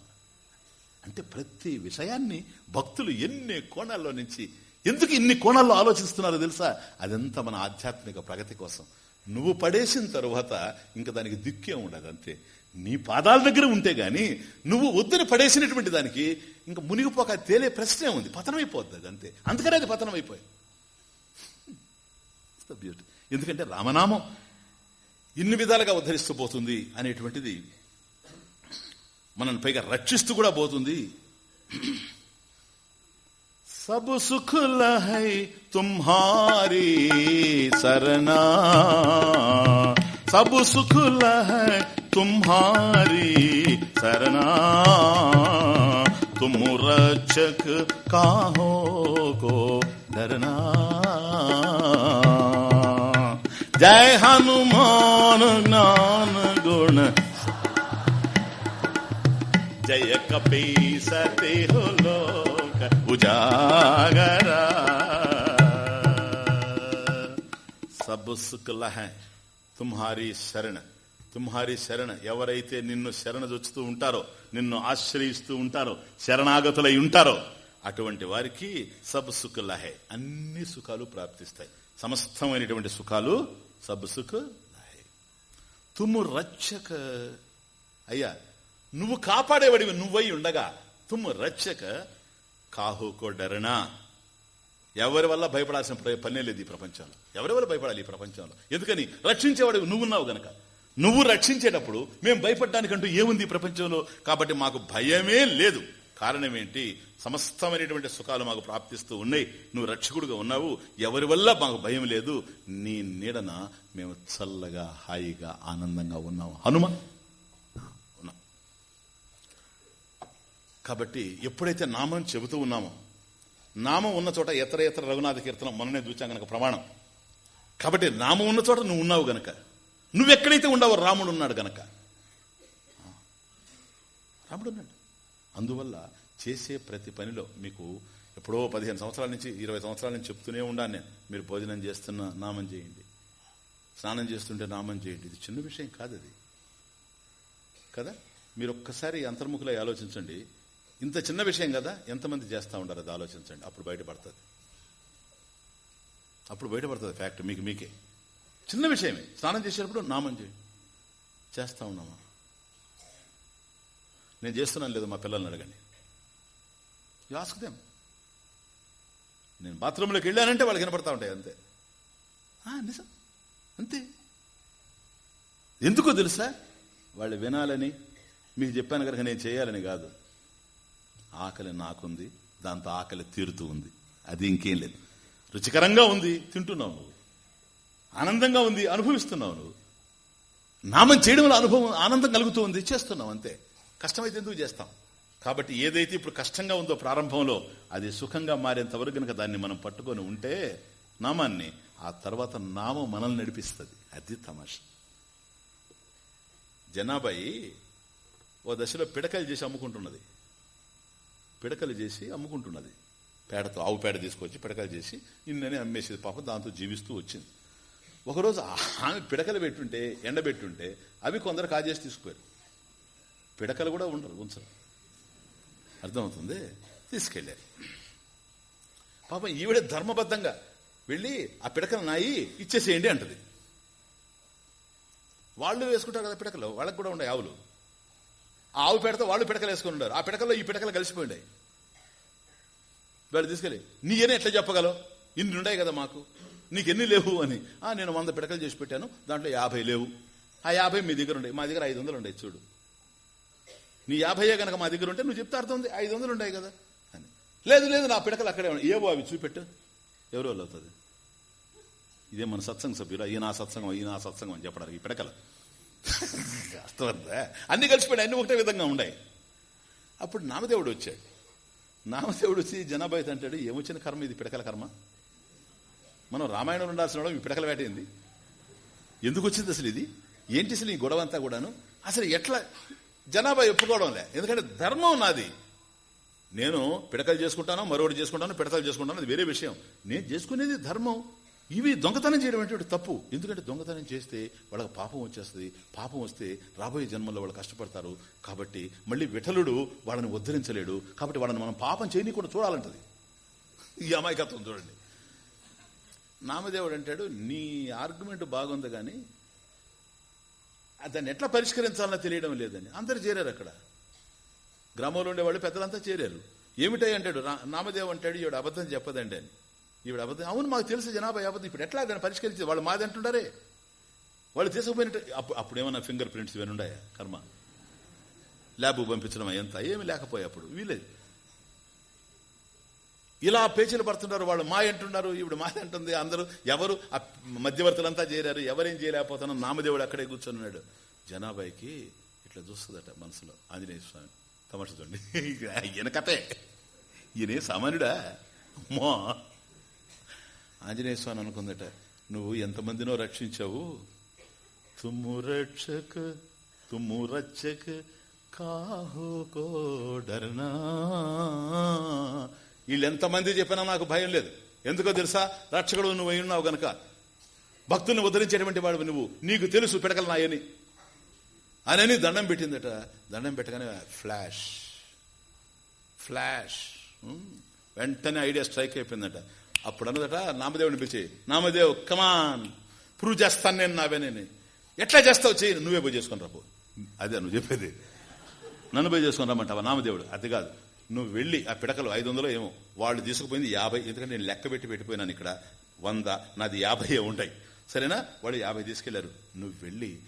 అంటే ప్రతి విషయాన్ని భక్తులు ఎన్ని కోణాల్లో నుంచి ఎందుకు ఇన్ని కోణాల్లో ఆలోచిస్తున్నారో తెలుసా? అదంతా మన ఆధ్యాత్మిక ప్రగతి కోసం. నువ్వు పడేసిన తరువాత ఇంకా దానికి దిక్కే ఉండదు అంతే. నీ పాదాల దగ్గర ఉంటే గాని నువ్వు వద్దని పడేసినటువంటి దానికి ఇంకా మునిగిపోక తేలే ప్రశ్నే ఉంది. పతనమైపోద్ది అది అంతే. అందుకనే అది పతనం బ్యూటీ ఎందుకంటే రామనామం ఇన్ని విధాలుగా ఉద్ధరిస్తూ పోతుంది అనేటువంటిది మనల్ని పైగా రక్షిస్తూ కూడా పోతుంది. सब सुख लहै तुम्हारी सरना। सब सुख लहै तुम्हारी सरना। तुम रक्षक काहो को धरना। जय हनुमान नान गुण। जय कपी सते हो लो उजागरा सब सुकल है తుమ్హారీ శరణ తుమ్హారీ శరణ ఎవరైతే నిన్ను శరణ జొచ్చుతూ ఉంటారో నిన్ను ఆశ్రయిస్తూ ఉంటారో శరణాగతులై ఉంటారో అటువంటి వారికి సబ్ సుఖ లహే అన్ని సుఖాలు ప్రాప్తిస్తాయి సమస్తమైనటువంటి సుఖాలు సబ్ సుఖ లహే తుమ్ము రక్షక అయ్యా నువ్వు కాపాడేవాడివి నువ్వై ఉండగా తుమ్ము రక్షక కాహుకో డరనా ఎవరి వల్ల భయపడాల్సిన పనే లేదు ఈ ప్రపంచంలో. ఎవరి వల్ల భయపడాలి ఈ ప్రపంచంలో? ఎందుకని? రక్షించేవాడు నువ్వున్నావు గనక. నువ్వు రక్షించేటప్పుడు మేము భయపడడానికంటూ ఏముంది ఈ ప్రపంచంలో? కాబట్టి మాకు భయమే లేదు. కారణం ఏంటి? సమస్తమైనటువంటి సుఖాలు మాకు ప్రాప్తిస్తూ ఉన్నాయి. నువ్వు రక్షకుడుగా ఉన్నావు. ఎవరి వల్ల మాకు భయం లేదు? నీ నీడన మేము చల్లగా హాయిగా ఆనందంగా ఉన్నాము హనుమ కాబట్టి ఎప్పుడైతే నామం చెబుతూ ఉన్నామో నామం ఉన్న చోట ఎతర ఎతర రఘునాథ కీర్తనం మననే చూచాం గనక ప్రమాణం. కాబట్టి నామం ఉన్న చోట నువ్వు ఉన్నావు గనక. నువ్వెక్కడైతే ఉండవో రాముడు ఉన్నాడు గనక. రాముడు ఉన్నాడు. అందువల్ల చేసే ప్రతి పనిలో మీకు ఎప్పుడో పదిహేను సంవత్సరాల నుంచి ఇరవై సంవత్సరాల నుంచి చెప్తూనే ఉండాను నేను. మీరు భోజనం చేస్తున్న నామం చేయండి. స్నానం చేస్తుంటే నామం చేయండి. ఇది చిన్న విషయం కాదు అది. కదా? మీరు ఒక్కసారి అంతర్ముఖులై ఆలోచించండి. ఇంత చిన్న విషయం కదా ఎంతమంది చేస్తూ ఉంటారు అది ఆలోచించండి. అప్పుడు బయటపడుతుంది. అప్పుడు బయటపడుతుంది ఫ్యాక్ట్ మీకు మీకే. చిన్న విషయమే. స్నానం చేసేటప్పుడు నామం చేయి. చేస్తా ఉన్నామా? నేను చేస్తున్నాను లేదు మా పిల్లల్ని అడగండి. ఆస్కుదేం నేను బాత్రూంలోకి వెళ్ళానంటే వాళ్ళు వినపడతా ఉంటాయి అంతే. నిజం. అంతే. ఎందుకో తెలుసా? వాళ్ళు వినాలని మీకు చెప్పాను కనుక నేను చేయాలని కాదు. ఆకలి నాకుంది దాంతో ఆకలి తీరుతూ ఉంది. అది ఇంకేం లేదు. రుచికరంగా ఉంది తింటున్నావు నువ్వు. ఆనందంగా ఉంది అనుభవిస్తున్నావు నువ్వు. నామం చేయడం వల్ల అనుభవం ఆనందం కలుగుతూ ఉంది చేస్తున్నాం అంతే. కష్టమైతే ఎందుకు చేస్తాం? కాబట్టి ఏదైతే ఇప్పుడు కష్టంగా ఉందో ప్రారంభంలో అది సుఖంగా మారేంత వరకు కనుక దాన్ని మనం పట్టుకొని ఉంటే నామాన్ని ఆ తర్వాత నామం మనల్ని నడిపిస్తుంది. అది తమాష. జనాభాయి ఓ దశలో పిడకలు చేసి అమ్ముకుంటున్నది. పిడకలు చేసి అమ్ముకుంటున్నది. పేడతో ఆవు పేడ తీసుకొచ్చి పిడకలు చేసి నిన్ననే అమ్మేసేది పాపం దాంతో జీవిస్తూ వచ్చింది. ఒకరోజు ఆమె పిడకలు పెట్టుంటే ఎండబెట్టుంటే అవి కొందరు కాజేసి తీసుకుపోయారు. పిడకలు కూడా ఉండరు ఉంచరు. అర్థమవుతుంది? తీసుకెళ్ళారు. పాపం ఈవిడ ధర్మబద్ధంగా వెళ్ళి ఆ పిడకలు నాయి ఇచ్చేసేయండి అంటది. వాళ్ళు వేసుకుంటారు కదా పిడకలు వాళ్ళకి కూడా ఉండే ఆవులు. ఆవు పిడత వాళ్ళు పిడకలు వేసుకుని ఉన్నారు ఆ పిడకల్లో ఈ పిడకలు కలిసిపోయినాయి వాడు తీసుకెళ్ళి నీయనే ఎట్లా చెప్పగలవు? ఇన్ని ఉన్నాయి కదా మాకు. నీకు ఎన్ని లేవు అని. ఆ నేను వంద పిడకలు చేసి పెట్టాను. దాంట్లో యాభై లేవు. ఆ యాభై మీ దగ్గర ఉండే మా దగ్గర ఐదు వందలు ఉండే చూడు. నీ యాభైయే కనుక మా దగ్గర ఉంటే నువ్వు చెప్తే అర్థం ఉంది ఐదు వందలు ఉన్నాయి కదా. అని. లేదు లేదు నా పిడకలు అక్కడే ఉన్నాయి. ఏవో అవి చూపెట్టు. ఎవరో వాళ్ళు అవుతుంది ఇదే మన సత్సంగ సభ్యులు. ఈయన సత్సంగం ఈయన సత్సంగం అని చెప్పడానికి ఈ పిడకలు. అర్థమైందా? అన్ని కలిసిపోయి అన్ని ఒకటే విధంగా ఉన్నాయి. అప్పుడు నామదేవుడు వచ్చాడు. నామదేవుడు వచ్చి జనాభా అంటాడు ఏమొచ్చిన కర్మ? ఇది పిడకల కర్మ? మనం రామాయణం ఉండాల్సిన వాళ్ళం ఈ పిడకల వేటైంది. ఎందుకు వచ్చింది అసలు ఇది? ఏంటి అసలు ఈ గొడవ అంతా కూడాను? అసలు ఎట్లా? జనాభా ఒప్పుకోవడంలే ఎందుకంటే ధర్మం నాది. నేను పిడకలు చేసుకుంటాను మరొకటి చేసుకుంటాను పిడకలు చేసుకుంటాను అది వేరే విషయం. నేను చేసుకునేది ధర్మం. ఇవి దొంగతనం చేయడం అంటే తప్పు. ఎందుకంటే దొంగతనం చేస్తే వాళ్ళకి పాపం వచ్చేస్తుంది. పాపం వస్తే రాబోయే జన్మల్లో వాళ్ళు కష్టపడతారు. కాబట్టి మళ్ళీ విఠలుడు వాళ్ళని ఉద్ధరించలేడు. కాబట్టి వాళ్ళని మనం పాపం చేయని కూడా చూడాలంటది. ఈ అమాయకత్వం చూడండి. నామదేవుడు అంటాడు నీ ఆర్గ్యుమెంట్ బాగుంది కానీ దాన్ని ఎట్లా పరిష్కరించాలని తెలియడం లేదని. అందరు చేరారు అక్కడ. గ్రామంలో ఉండేవాళ్ళు పెద్దలంతా చేరారు. ఏమిటాయి అంటాడు నామదేవ్ అంటాడు ఈవిడ అబద్ధం చెప్పదండి అని. ఈవిడ అబద్ధం. అవును మాకు తెలుసు జనాభా అబద్ధం. ఇప్పుడు ఎట్లా దాన్ని పరిష్కరించేది? వాళ్ళు మాది అంటుండారే. వాళ్ళు తీసుకుపోయినట్టు అప్పుడు అప్పుడు ఏమన్నా ఫింగర్ ప్రింట్స్ ఇవన్నీ ఉన్నాయా? కర్మ. ల్యాబ్ పంపించడం ఎంత ఏమి లేకపోయా అప్పుడు. వీలేదు ఇలా పేచీలు పడుతున్నారు. వాళ్ళు మా అంటున్నారు. ఇప్పుడు మాది అంటుంది. అందరూ ఎవరు మధ్యవర్తులంతా చేరారు. ఎవరేం చేయలేకపోతున్నా నామదేవుడు అక్కడే కూర్చొన్నాడు జనాభాయికి ఇట్లా చూస్తుందట మనసులో. ఆంజనేయ స్వామి. తమాష చూడండి. ఈయన కథే. ఈయనే సామాన్యుడా? అమ్మో. ఆంజనేయ స్వామి అనుకుందట నువ్వు ఎంతమందినో రక్షించావు. తుమ్ము రక్షక తుమ్ము రక్షక కాహో కో డర్నా వీళ్ళు చెప్పినా నాకు భయం లేదు. ఎందుకో తెలుసా? రక్షకుడు నువ్వు అయి ఉన్నావు గనక. భక్తుల్ని ఉద్ధరించేటువంటి వాడు నువ్వు. నీకు తెలుసు పిడకలు నాయని. అని దండం పెట్టిందట. దండం పెట్టగానే ఫ్లాష్. ఫ్లాష్. వెంటనే ఐడియా స్ట్రైక్ అయిపోయిందట. అప్పుడు అన్నదట నామదేవుని పిలిచి నామదేవ్ కమాన్ ప్రూవ్ చేస్తాను నేను నావేనని ఎట్లా చేస్తావు చెయ్యి నువ్వే పోయి చేసుకుని రాపో అదే నువ్వు చెప్పేది. నన్ను పోయి చేసుకుని రమ్మంటావా? నామదేవుడు అది కాదు. నువ్వు వెళ్ళి ఆ పిడకలు ఐదు వందలు ఏమో వాళ్ళు తీసుకుపోయింది యాభై ఎందుకంటే నేను లెక్క పెట్టి పెట్టిపోయినాను ఇక్కడ వంద నాది యాభై ఉంటాయి. సరేనా? వాళ్ళు యాభై తీసుకెళ్ళారు. నువ్వు వెళ్ళి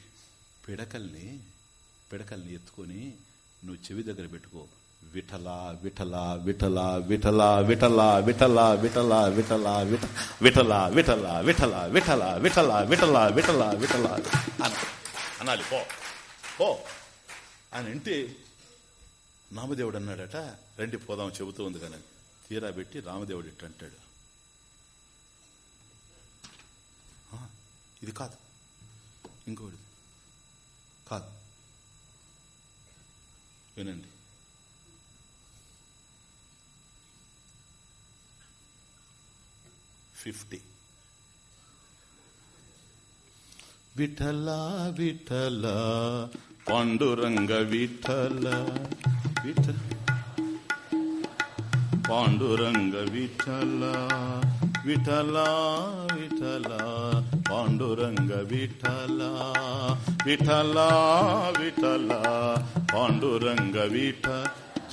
పిడకల్ని పిడకల్ని ఎత్తుకొని నువ్వు చెవి దగ్గర పెట్టుకో. విఠల విఠల విఠల విఠల విఠల విఠల విఠల విఠల విఠలా విఠల విఠల విఠల విఠల విఠల విఠల విఠల విఠల అనాలి పో పో అని అంటే నామదేవుడు అన్నాడట రండి పోదాం చెబుతూ ఉంది కానీ తీరా పెట్టి రామదేవుడు ఇట్ట అంటాడు ఇది కాదు ఇంకోటి కాదు వినండి ఫిఫ్టీ విఠల విఠల పాండురంగ విఠల విఠ పాండురంగ విఠల విఠల విఠల పాండురంగ విఠల విఠల విఠల పాండురంగ విఠ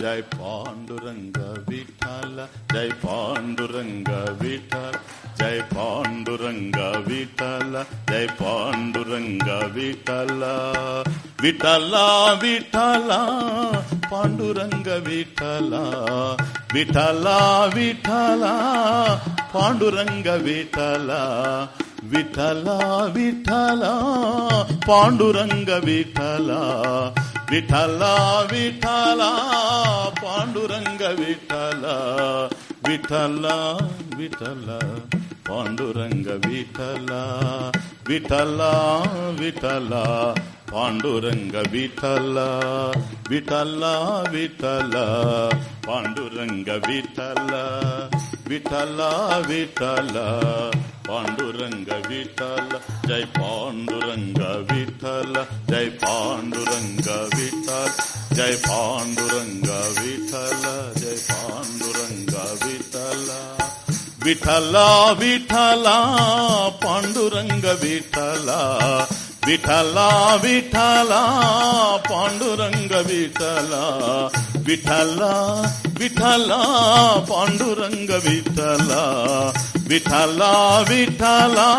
జై పాండురంగ విఠల జై పాండురంగ విఠల జై పాండురంగ విఠల జై పాండురంగ విఠల. విఠల విఠల పాండురంగ విఠల విఠల విఠల పాండురంగ విఠల. విఠల విఠల పాండురంగ విఠల విఠల విఠల పాండురంగ విఠల. విఠల విఠల పాండురంగ విఠల. విఠల విఠల పాండురంగ విఠల. విఠల విఠల పాండురంగ విఠల. விட்டலா விட்டலா பாண்டுரங்க விட்டலா ஜெய் பாண்டுரங்க விட்டலா ஜெய் பாண்டுரங்க விட்டல் ஜெய் பாண்டுரங்க விட்டலா ஜெய் பாண்டுரங்க விட்டலா. விட்டலா விட்டலா பாண்டுரங்க விட்டலா విఠలా విఠలా పాండురంగ విఠలా. విఠలా విఠలా పాండురంగ విఠలా. విఠలా విఠలా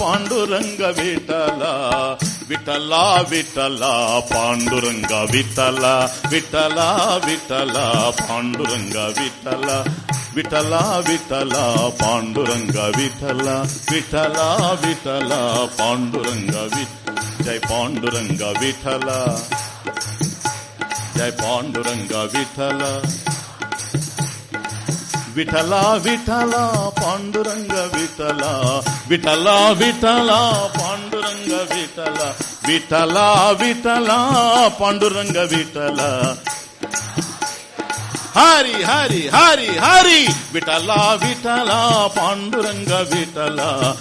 పాండురంగ విఠలా. విఠలా విఠలా పాండురంగ విఠలా విఠలా విఠలా పాండురంగ విఠలా విఠలా విఠలా పాండురంగ విఠలా విఠలా విఠలా పాండురంగ విఠ జై పాండురంగ విఠలా జై పాండురంగ విఠలా. విఠలా విఠలా పాండురంగ విఠలా. విఠలా విఠలా పాండురంగ విఠలా. విఠలా విఠలా పాండురంగ విఠలా. హరి హరి హరి హరి. విటల విటల పాండురంగ విటల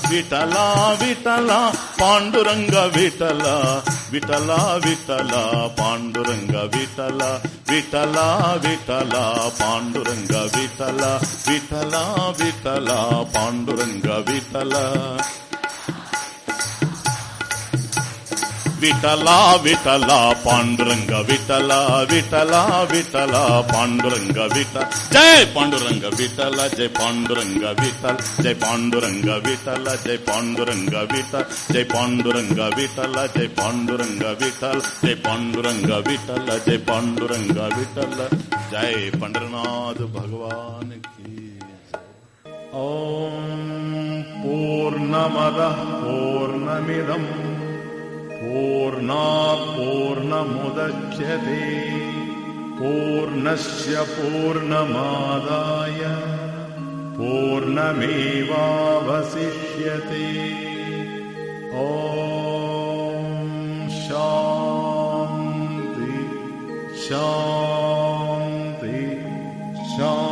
విటల విటల పాండురంగ విటల విటల విటల పాండురంగ విటల విటల విటల పాండురంగ విటల విటల విటల పాండురంగ విటల విఠలా విఠలా పాండురంగ విఠలా విఠలా విఠలా పాండురంగ విఠల జయ పాండురంగ విఠల జయ పాండురంగ విఠల జయ పాండురంగ విఠల జయ పాండురంగ విఠల జయ పాండురంగ విఠల జయ పాండురంగ విఠల జయ పాండురంగ విఠల జయ పాండురంగ విఠల. జయ పండరనాథ్ భగవాన్కి ఓం పూర్ణమద పూర్ణమిదం. पूर्णा पूर्णमुदच्छति पूर्णस्य पूर्णमादाय पूर्णमेवावशिष्यते। ॐ शान्ति शान्ति शान्ति।